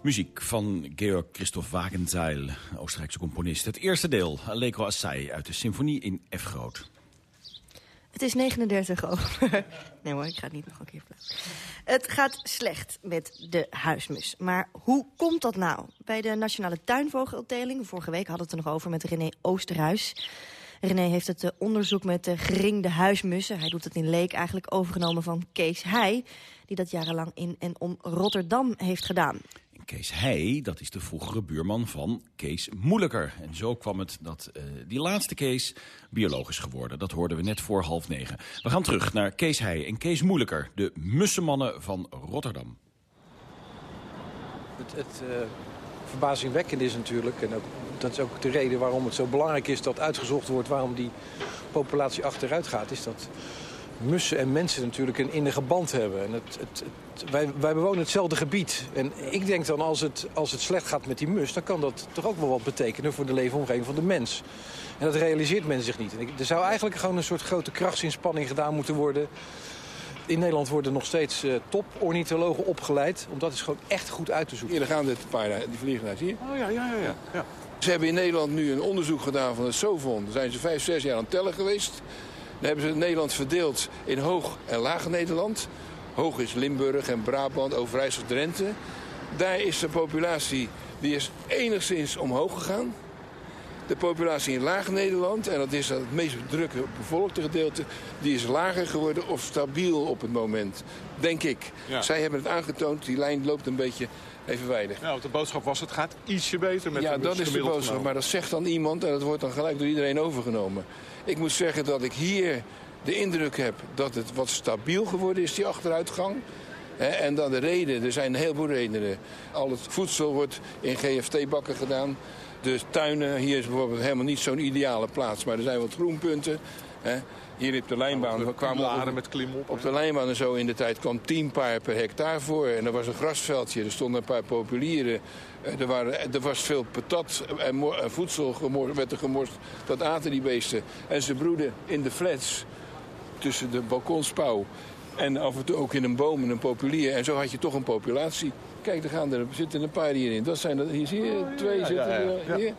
Muziek van Georg Christoph Wagenzeil, Oostenrijkse componist. Het eerste deel, Allegro Assai, uit de symfonie in F groot. Het is 39 over. Nee hoor, ik ga het niet nog een keer plaatsen. Het gaat slecht met de huismus. Maar hoe komt dat nou? Bij de Nationale Tuinvogelteling, vorige week hadden we het er nog over met René Oosterhuis. René heeft het eh, onderzoek met de geringde huismussen... hij doet het in Leek eigenlijk overgenomen van Kees Heij... die dat jarenlang in en om Rotterdam heeft gedaan. Kees Heij, dat is de vroegere buurman van Kees Moeilijker. En zo kwam het dat uh, die laatste Kees biologisch geworden. Dat hoorden we net voor half negen. We gaan terug naar Kees Heij en Kees Moeilijker, de mussenmannen van Rotterdam. Het, het uh, verbazingwekkende is natuurlijk, en dat is ook de reden waarom het zo belangrijk is dat uitgezocht wordt waarom die populatie achteruit gaat, is dat mussen en mensen natuurlijk een innige band hebben. En het, het, wij, wij bewonen hetzelfde gebied. En ik denk dan als het, als het slecht gaat met die mus... dan kan dat toch ook wel wat betekenen voor de leefomgeving van de mens. En dat realiseert men zich niet. En er zou eigenlijk gewoon een soort grote krachtsinspanning gedaan moeten worden... In Nederland worden nog steeds uh, top-ornithologen opgeleid... om dat is gewoon echt goed uit te zoeken. Hier gaan dit paarden, die vliegen naar hier. Oh ja, ja, ja. ja. ja. Ze hebben in Nederland nu een onderzoek gedaan van het SOVON. Daar zijn ze vijf, zes jaar aan het tellen geweest. Dan hebben ze Nederland verdeeld in Hoog- en Laag-Nederland. Hoog is Limburg en Brabant, Overijssel, Drenthe. Daar is de populatie die is enigszins omhoog gegaan. De populatie in Laag-Nederland, en dat is het meest drukke bevolkte gedeelte... die is lager geworden of stabiel op het moment, denk ik. Zij hebben het aangetoond, die lijn loopt een beetje evenwijdig. Ja, de boodschap was het gaat ietsje beter met ja, de dat is de boodschap, maar dat zegt dan iemand... en dat wordt dan gelijk door iedereen overgenomen. Ik moet zeggen dat ik hier de indruk heb dat het wat stabiel geworden is, die achteruitgang... En dan de reden, er zijn een heleboel redenen. Al het voedsel wordt in GFT-bakken gedaan. De tuinen, hier is bijvoorbeeld helemaal niet zo'n ideale plaats, maar er zijn wat groenpunten. Hier op de lijnbaan ja, kwamen op, met klimop. Op de lijnbaan en zo in de tijd kwam 10 paar per hectare voor. En er was een grasveldje, er stonden een paar populieren. Er, waren, er was veel patat en voedsel werd er gemorst. Dat aten die beesten. En ze broeden in de flats tussen de balkonspouw en af en toe ook in een boom, in een populier. En zo had je toch een populatie. Kijk, er, gaan er zitten een paar hierin. Dat zijn er, hier zie je, twee ja, zitten ja, ja. er hier.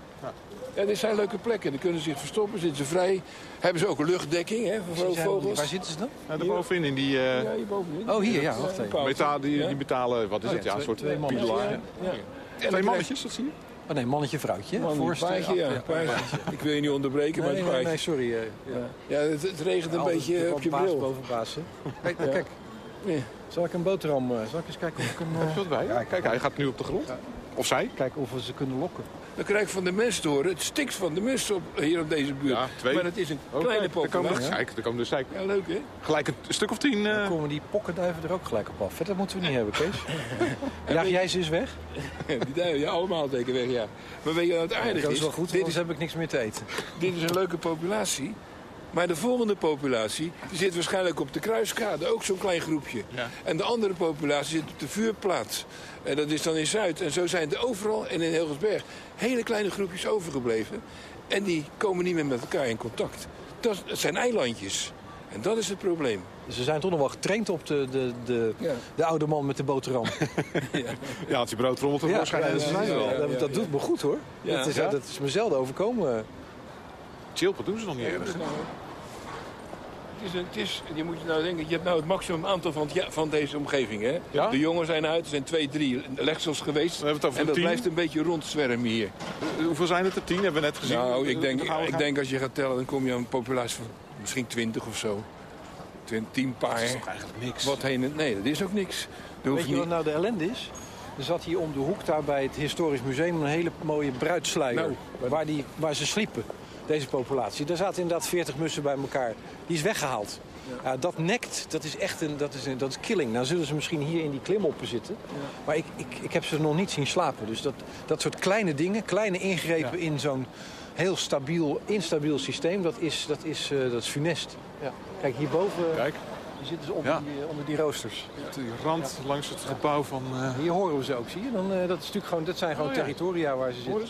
Ja, dit zijn leuke plekken. Daar kunnen ze zich verstoppen, zitten ze vrij. Hebben ze ook een luchtdekking hè, voor vogels. Waar zitten ze dan? Ja, daarbovenin in die... Uh... Ja, hier bovenin. Oh, hier, ja. Wacht even. Metaal, die, die metalen, wat is oh, het? Ja, een soort twee pilaar. Ja. Twee mannetjes, dat zie je? Oh nee, mannetje, vrouwtje. Mannetje, paardje, ja. Paardje. Ik wil je niet onderbreken, nee, maar het nee, paardje. nee, sorry. Uh, ja, ja het, het, regent een beetje op je baas bril. boven baas, Kijk, kijk. Zal ik een boterham... Uh, zal ik eens kijken of ik een... Uh... Heb je wat bij? Ja, kijk, hij gaat nu op de grond. Of zij? Kijken of we ze kunnen lokken. Dan krijg ik van de mest te horen. Het stikt van de mest op, hier op deze buurt. Ja, twee. Maar het is een kleine populatie. Er komen, er komen dus kijk. Ja, leuk hè? Gelijk een stuk of tien. Uh... Dan komen die pokkenduiven er ook gelijk op af. Verder moeten we niet hebben, Kees. Jaag jij ze eens weg? die duiven, ja, allemaal teken weg, ja. Maar weet je wat het aardig is? Dat is wel goed, dit is, heb ik niks meer te eten. Dit is een leuke populatie. Maar de volgende populatie die zit waarschijnlijk op de kruiskade, ook zo'n klein groepje. Ja. En de andere populatie zit op de vuurplaats. En dat is dan in Zuid. En zo zijn er overal en in Hilgersberg hele kleine groepjes overgebleven. En die komen niet meer met elkaar in contact. Dat, dat zijn eilandjes. En dat is het probleem. Dus ze zijn toch nog wel getraind op de, de, de, ja. de oude man met de boterham. ja. ja, als je broodrommel te waarschijnlijk. Ja, ja, ja, dat, dat doet me goed hoor. Dat, is, dat is me zelden overkomen. Chilpen doen ze nog niet erg. Is, het is, je moet nou denken, je hebt nou het maximum aantal van, het, van deze omgeving. Hè? Ja? De jongen zijn uit, er zijn twee, drie legsels geweest. en dat tien. blijft een beetje rondzwermen hier. Hoeveel zijn het er? Tien hebben we net gezien. Nou, ik denk, ik denk als je gaat tellen, dan kom je aan een populatie van misschien twintig of zo. Tien paar. Dat is toch eigenlijk niks? Wat heen, nee, dat is ook niks. Weet je wat nou de ellende is? Er zat hier om de hoek daar bij het Historisch Museum een hele mooie bruidsluier. Nou, waar, die, waar ze sliepen, deze populatie. Daar zaten inderdaad 40 mussen bij elkaar. Die is weggehaald. Ja. Dat nekt, dat is echt een, dat is een, dat is killing. Nou zullen ze misschien hier in die klimoppen zitten. Ja. Maar ik, ik, ik heb ze nog niet zien slapen. Dus dat, dat soort kleine dingen, kleine ingrepen in zo'n heel stabiel, instabiel systeem... dat is, dat is, uh, dat is funest. Kijk, hierboven... Kijk. Die zitten ze onder, die, onder die roosters. Die rand langs het gebouw van... Uh... Hier horen we ze ook, zie je? Dan, uh, dat, is natuurlijk gewoon, dat zijn gewoon oh, territoria waar ze zitten.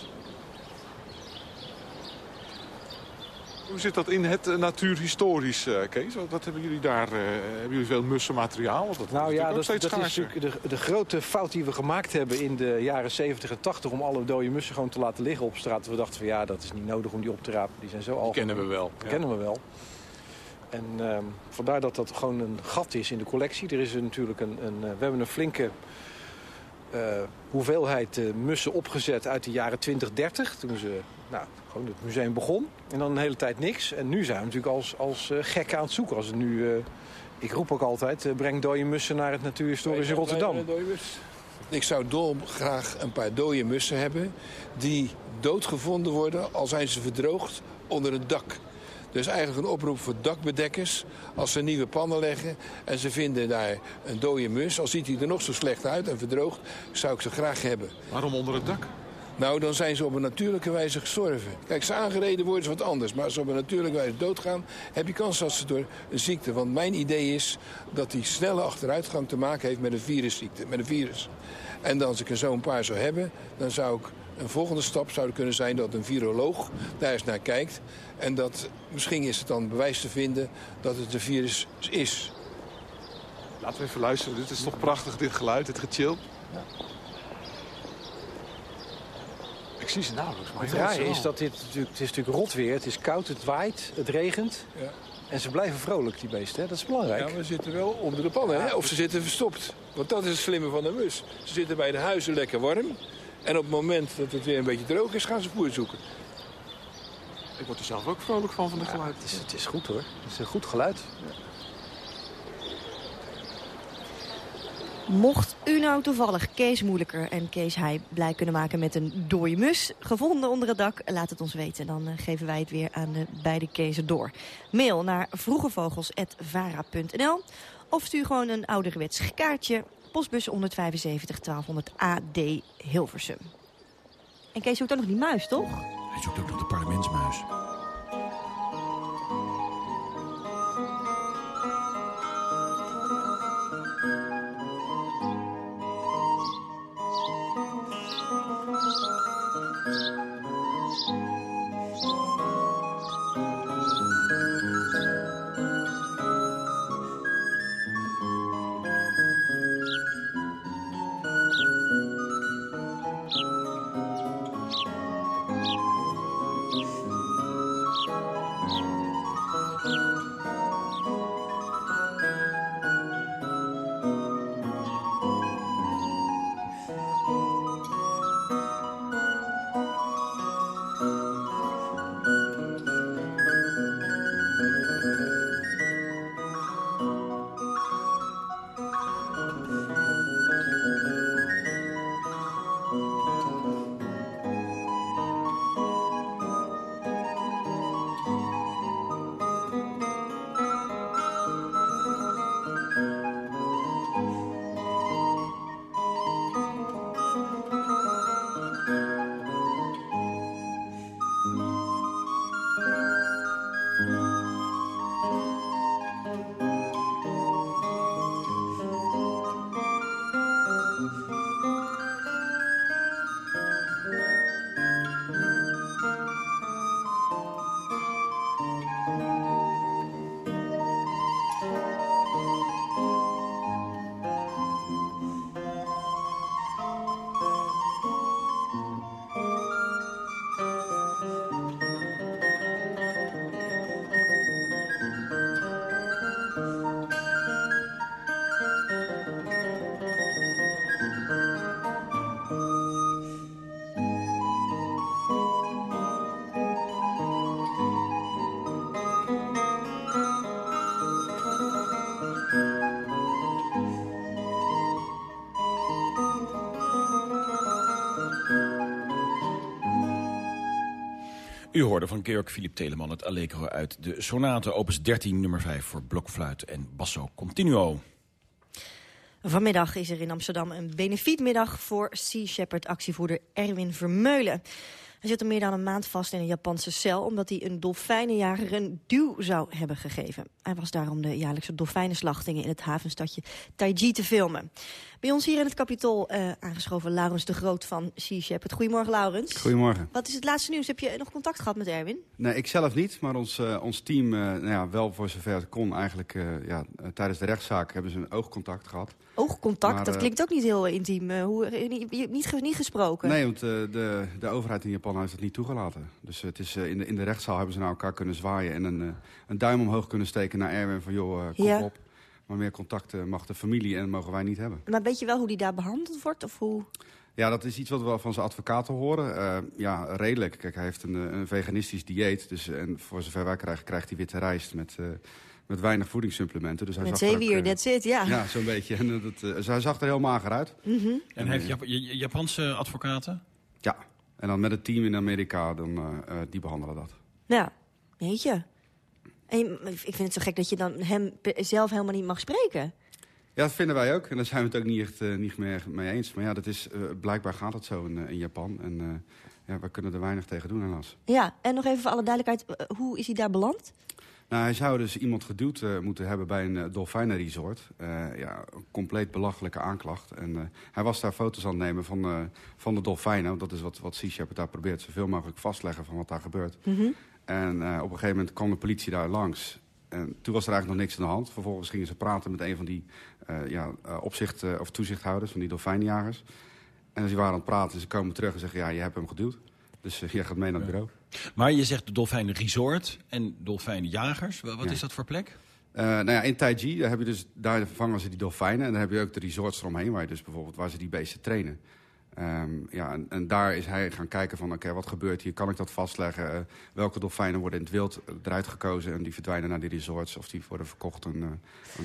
Hoe zit dat in het natuurhistorisch, uh, Kees? Wat hebben jullie daar? Uh, hebben jullie veel mussenmateriaal? Dat, nou ja, dat, is natuurlijk de, de, grote fout die we gemaakt hebben in de jaren 70 en 80... om alle dode mussen gewoon te laten liggen op straat. We dachten van ja, dat is niet nodig om die op te rapen. Die zijn zo. Die kennen we wel. Die ja. kennen we wel. En uh, vandaar dat dat gewoon een gat is in de collectie. Er is natuurlijk een, een we hebben een flinke hoeveelheid mussen opgezet uit de jaren 20, 30. Toen ze nou, gewoon het museum begon. En dan een hele tijd niks. En nu zijn we natuurlijk als, als uh, gekken aan het zoeken. Als het nu, uh, ik roep ook altijd, uh, breng dode mussen naar het Natuurhistorisch in Rotterdam. Ik zou dolgraag een paar dode mussen hebben die doodgevonden worden al zijn ze verdroogd onder het dak. Dus eigenlijk een oproep voor dakbedekkers. Als ze nieuwe pannen leggen en ze vinden daar een dode mus... al ziet hij er nog zo slecht uit en verdroogd, zou ik ze graag hebben. Waarom onder het dak? Nou, dan zijn ze op een natuurlijke wijze gestorven. Kijk, ze aangereden worden is wat anders. Maar als ze op een natuurlijke wijze doodgaan... heb je kans dat ze door een ziekte... Want mijn idee is dat die snelle achteruitgang te maken heeft met een virusziekte. Met een virus. En dan, als ik er zo een paar zou hebben... dan zou ik een volgende stap zou kunnen zijn dat een viroloog daar eens naar kijkt. En dat misschien is het dan bewijs te vinden dat het een virus is. Laten we even luisteren. Dit is toch prachtig, dit geluid, dit gechill. Ja. Ik zie ze nauwelijks. Maar het rare is dat dit natuurlijk, het is natuurlijk rot weer. Het is koud, het waait, het regent. Ja. En ze blijven vrolijk, die beesten. Hè? Dat is belangrijk. Ja, we zitten wel onder de pannen. Hè? Of ze zitten verstopt. Want dat is het slimme van de mus. Ze zitten bij de huizen lekker warm. En op het moment dat het weer een beetje droog is, gaan ze voer zoeken. Ik word er zelf ook vrolijk van, van het geluid. Het is, het is goed hoor. Het is een goed geluid. Ja. Mocht u nou toevallig Kees Moeilijker en Kees Heij blij kunnen maken met een dode mus... gevonden onder het dak, laat het ons weten. Dan uh, geven wij het weer aan de beide Kezen door. Mail naar vroegevogels.vara.nl of stuur gewoon een ouderwets kaartje. Postbus 175 1200 AD Hilversum. En Kees zoekt ook nog die muis, toch? Hij zoekt ook nog de parlementsmuis. U hoorde van Georg Philip Telemann het Allegro uit de sonate opus 13 nummer 5 voor blokfluit en basso continuo. Vanmiddag is er in Amsterdam een benefietmiddag voor Sea Shepherd actievoerder Erwin Vermeulen. Hij zit al meer dan een maand vast in een Japanse cel... omdat hij een dolfijnenjager een duw zou hebben gegeven. Hij was daarom de jaarlijkse dolfijnenslachtingen... in het havenstadje Taiji te filmen. Bij ons hier in het kapitol uh, aangeschoven Laurens de Groot van Sea Shepherd. Goedemorgen, Laurens. Goedemorgen. Wat is het laatste nieuws? Heb je nog contact gehad met Erwin? Nee, ik zelf niet, maar ons, uh, ons team, uh, nou ja, wel voor zover het kon eigenlijk... ja, tijdens de rechtszaak hebben ze een oogcontact gehad. Oogcontact? Maar, dat klinkt ook niet heel intiem. hoe, niet, niet, niet gesproken? Nee, want de, de overheid in Japan heeft het niet toegelaten. Dus het is, in, de, in de rechtszaal hebben ze naar elkaar kunnen zwaaien... en een, een duim omhoog kunnen steken naar Erwin van, joh, kom ja. op. Maar meer contacten mag de familie en mogen wij niet hebben. Maar weet je wel hoe die daar behandeld wordt? Of hoe... Ja, dat is iets wat we wel van zijn advocaten horen. Uh, ja, redelijk. Kijk, hij heeft een, een veganistisch dieet. Dus, en voor zover wij krijgen, krijgt hij witte rijst met, uh, met weinig voedingssupplementen. Dus hij met zeewier, uh, that's it, ja. Ja, zo'n beetje. En, dat, dus hij zag er heel mager uit. Mm -hmm. En heeft Jap Japanse advocaten? Ja. En dan met het team in Amerika, dan, die behandelen dat. Ja, weet je. En ik vind het zo gek dat je dan hem zelf helemaal niet mag spreken. Ja, dat vinden wij ook. En daar zijn we het ook niet echt uh, niet meer mee eens. Maar ja, dat is, uh, blijkbaar gaat het zo in, uh, in Japan. En ja, we kunnen er weinig tegen doen helaas. Ja, en nog even voor alle duidelijkheid. hoe is hij daar beland? Nou, hij zou dus iemand geduwd moeten hebben bij een dolfijnenresort. ja, een compleet belachelijke aanklacht. En hij was daar foto's aan het nemen van, van de dolfijnen. Dat is wat, wat Sea Shepherd daar probeert. Zoveel mogelijk vastleggen van wat daar gebeurt. Mm -hmm. En uh, op een gegeven moment kwam de politie daar langs. En toen was er eigenlijk nog niks aan de hand. Vervolgens gingen ze praten met een van die ja, opzicht, of toezichthouders, van die dolfijnjagers. En ze waren aan het praten en ze komen terug en zeggen, ja, je hebt hem geduwd. Dus jij gaat mee naar het bureau. Maar je zegt de Dolfijnen Resort en Dolfijnenjagers. Wat is dat voor plek? Uh, nou ja, in Taiji, daar, heb je dus, daar vangen ze die dolfijnen. En dan heb je ook de resorts eromheen, waar, je dus bijvoorbeeld, waar ze die beesten trainen. Um, ja, en, en, daar is hij gaan kijken van, oké, wat gebeurt hier? Kan ik dat vastleggen? Uh, welke dolfijnen worden in het wild eruit gekozen... en die verdwijnen naar die resorts of die worden verkocht aan, uh,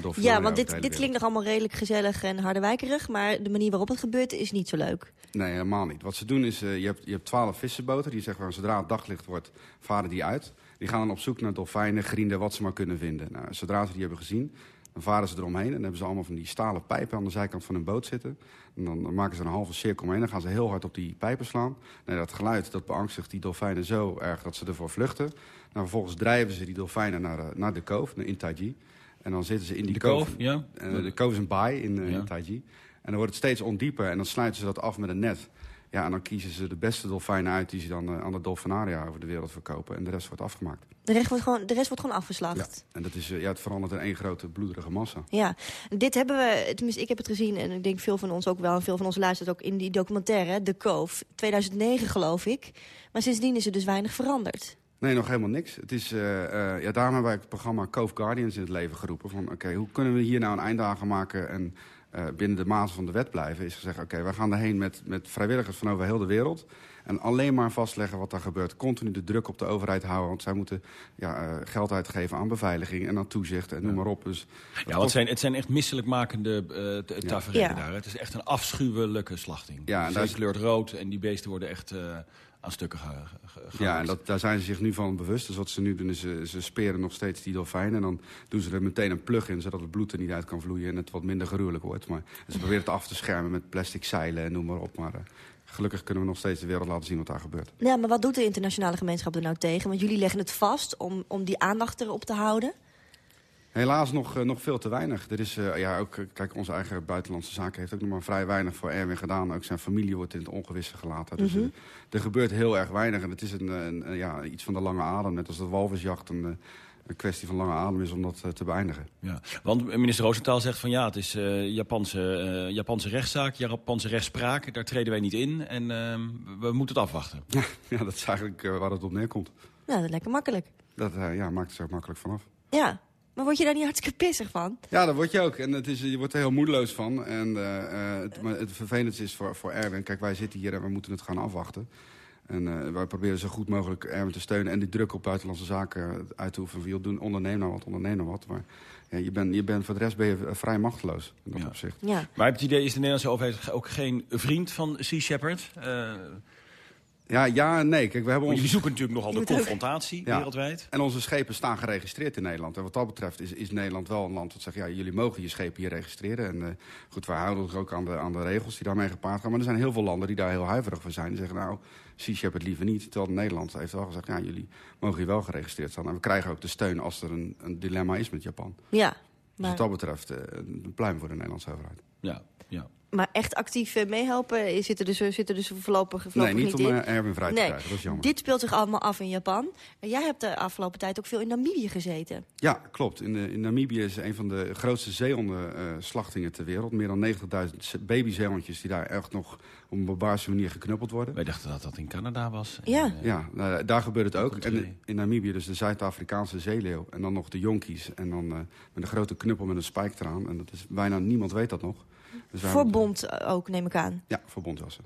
aan Ja, want dit, dit klinkt nog allemaal redelijk gezellig en harderwijkerig... maar de manier waarop het gebeurt is niet zo leuk. Nee, helemaal niet. Wat ze doen is, uh, je hebt je hebt twaalf vissenboten... die zeggen, zodra het daglicht wordt, varen die uit... Die gaan dan op zoek naar dolfijnen, grienden, wat ze maar kunnen vinden. Nou, zodra ze die hebben gezien, dan varen ze eromheen... en dan hebben ze allemaal van die stalen pijpen aan de zijkant van hun boot zitten. En dan, maken ze een halve cirkel omheen. Dan gaan ze heel hard op die pijpen slaan. Nou, dat geluid dat beangstigt die dolfijnen zo erg dat ze ervoor vluchten. Nou, vervolgens drijven ze die dolfijnen naar, uh, naar de koof, naar in Taiji. En dan zitten ze in die de koof. ja. Uh, de koof is een baai in, uh, in Taiji. En dan wordt het steeds ondieper en dan sluiten ze dat af met een net. Ja, en dan kiezen ze de beste dolfijnen uit die ze dan uh, aan de dolfinaria over de wereld verkopen. En de rest wordt afgemaakt. De rest wordt gewoon, de rest wordt gewoon afgeslacht? Ja, en dat is, uh, ja, het verandert in één grote bloederige massa. Ja, dit hebben we, tenminste ik heb het gezien en ik denk veel van ons ook wel. En veel van ons luistert ook in die documentaire, De Koof. 2009 geloof ik. Maar sindsdien is er dus weinig veranderd. Nee, nog helemaal niks. Het is, uh, uh, ja, daarom hebben wij het programma Cove Guardians in het leven geroepen. Van oké, hoe kunnen we hier nou een einde aan maken en binnen de mazen van de wet blijven... is gezegd, oké, okay, we gaan daarheen met, met vrijwilligers van over heel de wereld... en alleen maar vastleggen wat daar gebeurt. Continu de druk op de overheid houden. Want zij moeten ja, uh, geld uitgeven aan beveiliging en aan toezicht en noem maar op. Dus ja, want het zijn, het zijn echt misselijkmakende uh, tafereelen ja. daar. Het is echt een afschuwelijke slachting. Ja, en daar is... kleurt rood en die beesten worden echt aan stukken ge, Ja, en dat, daar zijn ze zich nu van bewust. Dus wat ze nu doen is, ze, ze speren nog steeds die dolfijnen. En dan doen ze er meteen een plug in, zodat het bloed er niet uit kan vloeien... en het wat minder gruwelijk wordt. Maar ze proberen het af te schermen met plastic zeilen en noem maar op. Maar uh, gelukkig kunnen we nog steeds de wereld laten zien wat daar gebeurt. Ja, maar wat doet de internationale gemeenschap er nou tegen? Want jullie leggen het vast om, om die aandacht erop te houden... Helaas nog, uh, nog veel te weinig. Er is, uh, ja, ook, kijk, onze eigen buitenlandse zaken heeft ook nog maar vrij weinig voor Erwin gedaan. Ook zijn familie wordt in het ongewisse gelaten. Dus mm -hmm. uh, er gebeurt heel erg weinig. En het is een, een, een, ja, iets van de lange adem. Net als de walvisjacht een, een kwestie van lange adem is om dat te beëindigen. Ja, want minister Roosentaal zegt van ja, het is Japanse, Japanse rechtszaak, Japanse rechtspraak. Daar treden wij niet in en ehm, we moeten het afwachten. Ja, ja dat is eigenlijk waar het op neerkomt. Nou, dat lijkt makkelijk. Dat ja, maakt het zo makkelijk vanaf. Ja, maar word je daar niet hartstikke pissig van? Ja, daar word je ook. En het is, je wordt er heel moedeloos van. En uh, uh, het, maar het vervelendste is voor, voor Erwin... Kijk, wij zitten hier en we moeten het gaan afwachten. En uh, wij proberen zo goed mogelijk Erwin te steunen... en die druk op buitenlandse zaken uit te oefenen. Van, joh, doen, onderneem nou wat, onderneem nou wat. Maar ja, je bent je bent voor de rest ben je vrij machteloos in dat ja. opzicht. Ja. Maar heb je het idee, is de Nederlandse overheid ook geen vriend van Sea Shepherd? Ja, ja en nee. Kijk, we hebben ons... Je zoeken natuurlijk nogal de confrontatie ja. wereldwijd. En onze schepen staan geregistreerd in Nederland. En wat dat betreft is, is Nederland wel een land dat zegt... ja, jullie mogen je schepen hier registreren. En uh, goed, wij houden ons ook aan de, aan de regels die daarmee gepaard gaan. Maar er zijn heel veel landen die daar heel huiverig voor zijn. Die zeggen, nou, Sea Shepherd liever niet. Terwijl Nederland heeft wel gezegd, ja, jullie mogen hier wel geregistreerd staan. En we krijgen ook de steun als er een, een dilemma is met Japan. Ja. Maar... Dus wat dat betreft, uh, een pluim voor de Nederlandse overheid. Ja, ja. Maar echt actief meehelpen zit er dus, zit er dus voorlopig, voorlopig nee, niet, niet om in. Erwin vrij te nee. krijgen, dat is jammer. Dit speelt zich allemaal af in Japan. En jij hebt de afgelopen tijd ook veel in Namibië gezeten. Ja, klopt. In, in Namibië is een van de grootste zeehondenslachtingen ter wereld. Meer dan 90.000 babyzeehondjes die daar echt nog op een barbaarse manier geknuppeld worden. Wij dachten dat dat in Canada was. Ja, en, uh, ja nou, daar gebeurt het ook. En in Namibië dus de Zuid-Afrikaanse zeeleeuw. En dan nog de jonkies. En dan uh, met een grote knuppel met een spijk eraan. En dat is bijna niemand weet dat nog. Dus Verbond ook, neem ik aan. Ja, verbondjassen.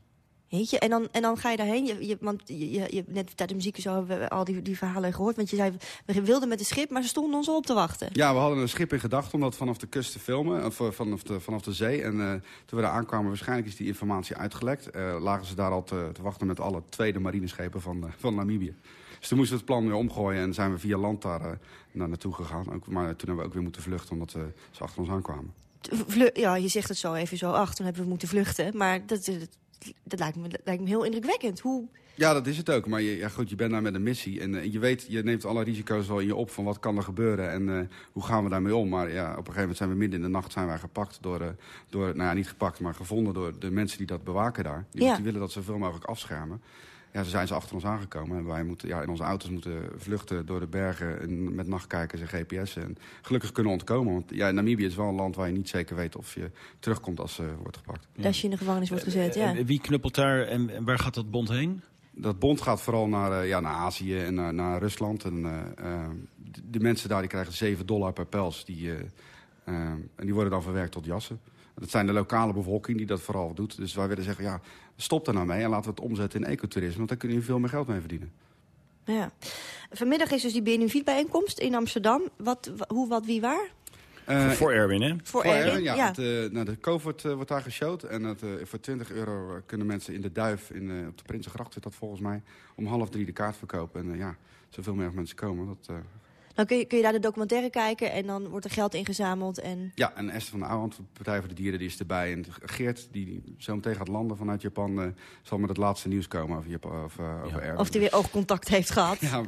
Heet je? En dan, en dan ga je daarheen. Je, je, want je, je, net tijdens de muziek zo hebben we al die, die verhalen gehoord. Want je zei, we wilden met een schip, maar ze stonden ons al op te wachten. Ja, we hadden een schip in gedachten om dat vanaf de kust te filmen. Of vanaf de, vanaf de zee. En uh, toen we daar aankwamen, waarschijnlijk is die informatie uitgelekt. Uh, lagen ze daar al te, te, wachten met alle tweede marineschepen van, uh, van Namibië. Dus toen moesten we het plan weer omgooien en zijn we via land daar naar naartoe gegaan. Ook, maar toen hebben we ook weer moeten vluchten omdat ze achter ons aankwamen. Ja, je zegt het zo even zo. Ach, toen hebben we moeten vluchten. Maar dat, dat, dat, lijkt, me, dat lijkt me heel indrukwekkend. Hoe... Ja, dat is het ook. Maar je, ja, goed, je bent daar met een missie. En uh, je weet, je neemt alle risico's wel in je op van wat kan er gebeuren. En uh, hoe gaan we daarmee om. Maar ja, op een gegeven moment zijn we midden in de nacht zijn wij gepakt. Door, uh, door nou ja, niet gepakt, maar gevonden door de mensen die dat bewaken daar. Die, ja. die willen dat zoveel mogelijk afschermen. Ja, ze zijn ze achter ons aangekomen. En wij moeten ja, in onze auto's moeten vluchten door de bergen en met nachtkijkers en GPS. En gelukkig kunnen ontkomen. Want ja, Namibië is wel een land waar je niet zeker weet of je terugkomt als je wordt gepakt. Als je in de gevangenis wordt gezet, ja. Wie knuppelt daar en waar gaat dat bond heen? Dat bond gaat vooral naar, ja, naar Azië en naar, naar Rusland. En, de, de, mensen daar die krijgen 7 dollar per pels. Die, en die worden dan verwerkt tot jassen. Dat zijn de lokale bevolking die dat vooral doet. Dus wij willen zeggen, ja, stop daar nou mee en laten we het omzetten in ecotourisme. Want daar kun je veel meer geld mee verdienen. Ja. Vanmiddag is dus die Benuvit-bijeenkomst in Amsterdam. Wat, hoe, wat, wie, waar? Uh, voor Erwin, hè? Voor, Erwin, ja. ja. Het, uh, nou, de COVID uh, wordt daar geshowd. En het, voor 20 euro kunnen mensen in de Duif, in, op de Prinsengracht zit dat volgens mij, om half drie de kaart verkopen. En ja, zoveel meer mensen komen, dat dan kun je, kun je daar de documentaire kijken en dan wordt er geld ingezameld. En... Ja, en Esther van de Partij voor de Dieren, die is erbij. En Geert, die zo meteen gaat landen vanuit Japan, uh, zal met het laatste nieuws komen over, Japan, of, uh, over ja. Of hij weer oogcontact heeft gehad. Ja,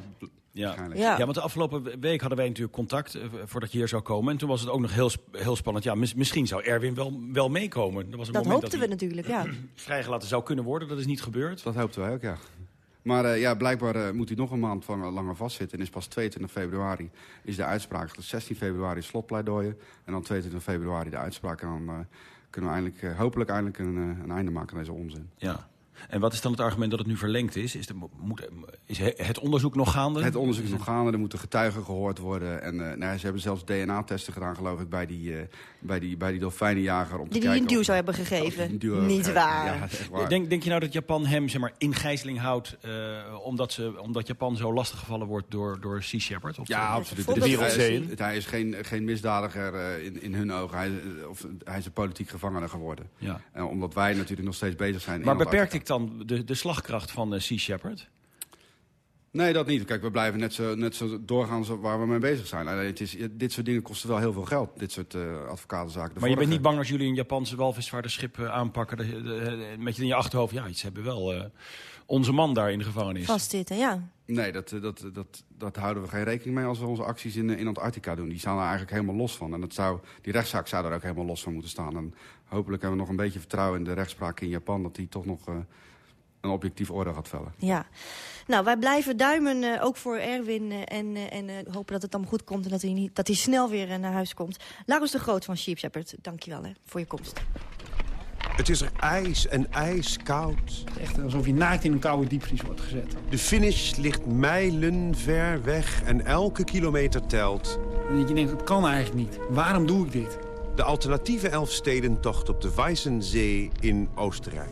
ja. Ja. ja, want de afgelopen week hadden wij natuurlijk contact uh, voordat je hier zou komen. En toen was het ook nog heel, heel spannend. Ja, mis, misschien zou Erwin wel, wel meekomen. Dat, was een dat moment hoopten dat we natuurlijk, ja. vrijgelaten zou kunnen worden. Dat is niet gebeurd. Dat hoopten wij ook, ja. Maar uh, ja, blijkbaar uh, moet hij nog een maand van, uh, langer vastzitten. En is pas 22 februari is de uitspraak. 16 februari slotpleidooien. En dan 22 februari de uitspraak. En dan kunnen we eindelijk, hopelijk eindelijk een, een, einde maken aan deze onzin. Ja. En wat is dan het argument dat het nu verlengd is? Is, de, moet, is het onderzoek nog gaande? Het onderzoek is nog gaande. Er moeten getuigen gehoord worden. En uh, nou, ze hebben zelfs DNA-testen gedaan, geloof ik, bij die, uh, bij die, bij die dolfijnenjager. Om die te die een duw zou hebben gegeven. Niet waar. Ja, waar. Denk, denk je nou dat Japan hem zeg maar, in gijzeling houdt... Uh, omdat, ze, omdat Japan zo lastig gevallen wordt door, door Sea Shepherd? Of ja, de, absoluut. De. Hij, hij is geen, geen misdadiger in, in hun ogen. Hij, of, hij is een politiek gevangene geworden. Ja. omdat wij natuurlijk nog steeds bezig zijn. Maar beperkt ik dan de, de slagkracht van uh, Sea Shepherd? Nee, dat niet. Kijk, we blijven net zo, net zo doorgaan zo waar we mee bezig zijn. Alleen het is, dit soort dingen kosten wel heel veel geld, dit soort uh, advocatenzaken. De maar je bent niet bang als jullie een Japanse walvisvaarderschip uh, aanpakken... De, de, met je in je achterhoofd, ja, iets hebben wel uh, onze man daar in de gevangenis. Vastzitten, ja. Nee, dat, dat, dat, dat houden we geen rekening mee als we onze acties in, in Antarctica doen. Die staan er eigenlijk helemaal los van. En dat zou, die rechtszaak zou daar ook helemaal los van moeten staan. En hopelijk hebben we nog een beetje vertrouwen in de rechtspraak in Japan... dat die toch nog een objectief oordeel gaat vellen. Ja. Nou, wij blijven duimen, uh, ook voor Erwin. Uh, en uh, en hopen dat het allemaal goed komt en dat hij, niet, dat hij snel weer naar huis komt. Laurens de Groot van Sheep Shepherd, dankjewel hè, voor je komst. Het is er ijs en ijskoud. Echt alsof je naakt in een koude diepvries wordt gezet. De finish ligt mijlen ver weg en elke kilometer telt. En je denkt, het kan eigenlijk niet. Waarom doe ik dit? De alternatieve Elfstedentocht op de Weissensee in Oostenrijk.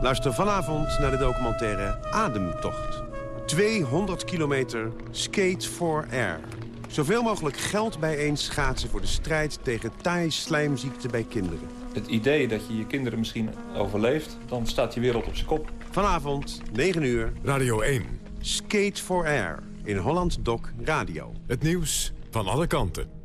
Luister vanavond naar de documentaire Ademtocht. 200 kilometer Skate for Air. Zoveel mogelijk geld bijeen schaatsen voor de strijd tegen taai-slijmziekte bij kinderen. Het idee dat je je kinderen misschien overleeft, dan staat je wereld op zijn kop. Vanavond, 9 uur. Radio 1. Skate for Air in Holland Doc Radio. Het nieuws van alle kanten.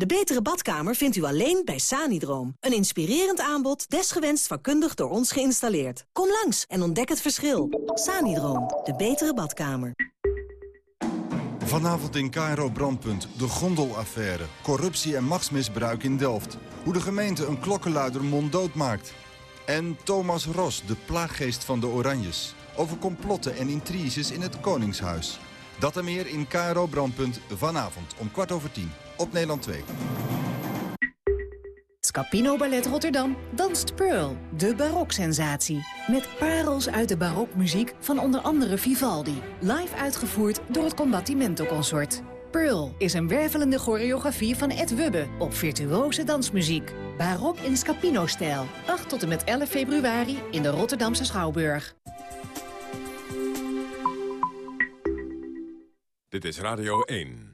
De betere badkamer vindt u alleen bij Sanidroom. Een inspirerend aanbod, desgewenst vakkundig door ons geïnstalleerd. Kom langs en ontdek het verschil. Sanidroom, de betere badkamer. Vanavond in Cairo Brandpunt, de gondelaffaire. Corruptie en machtsmisbruik in Delft. Hoe de gemeente een klokkenluider monddood maakt. En Thomas Ros, de plaaggeest van de Oranjes. Over complotten en intriges in het Koningshuis. Dat en meer in Cairo Brandpunt vanavond om kwart over tien op Nederland 2. Scapino Ballet Rotterdam danst Pearl, de baroksensatie. Met parels uit de barokmuziek van onder andere Vivaldi. Live uitgevoerd door het Combattimento Consort. Pearl is een wervelende choreografie van Ed Wubbe op virtuose dansmuziek. Barok in Scapino-stijl. 8 tot en met 11 februari in de Rotterdamse Schouwburg. Dit is Radio 1.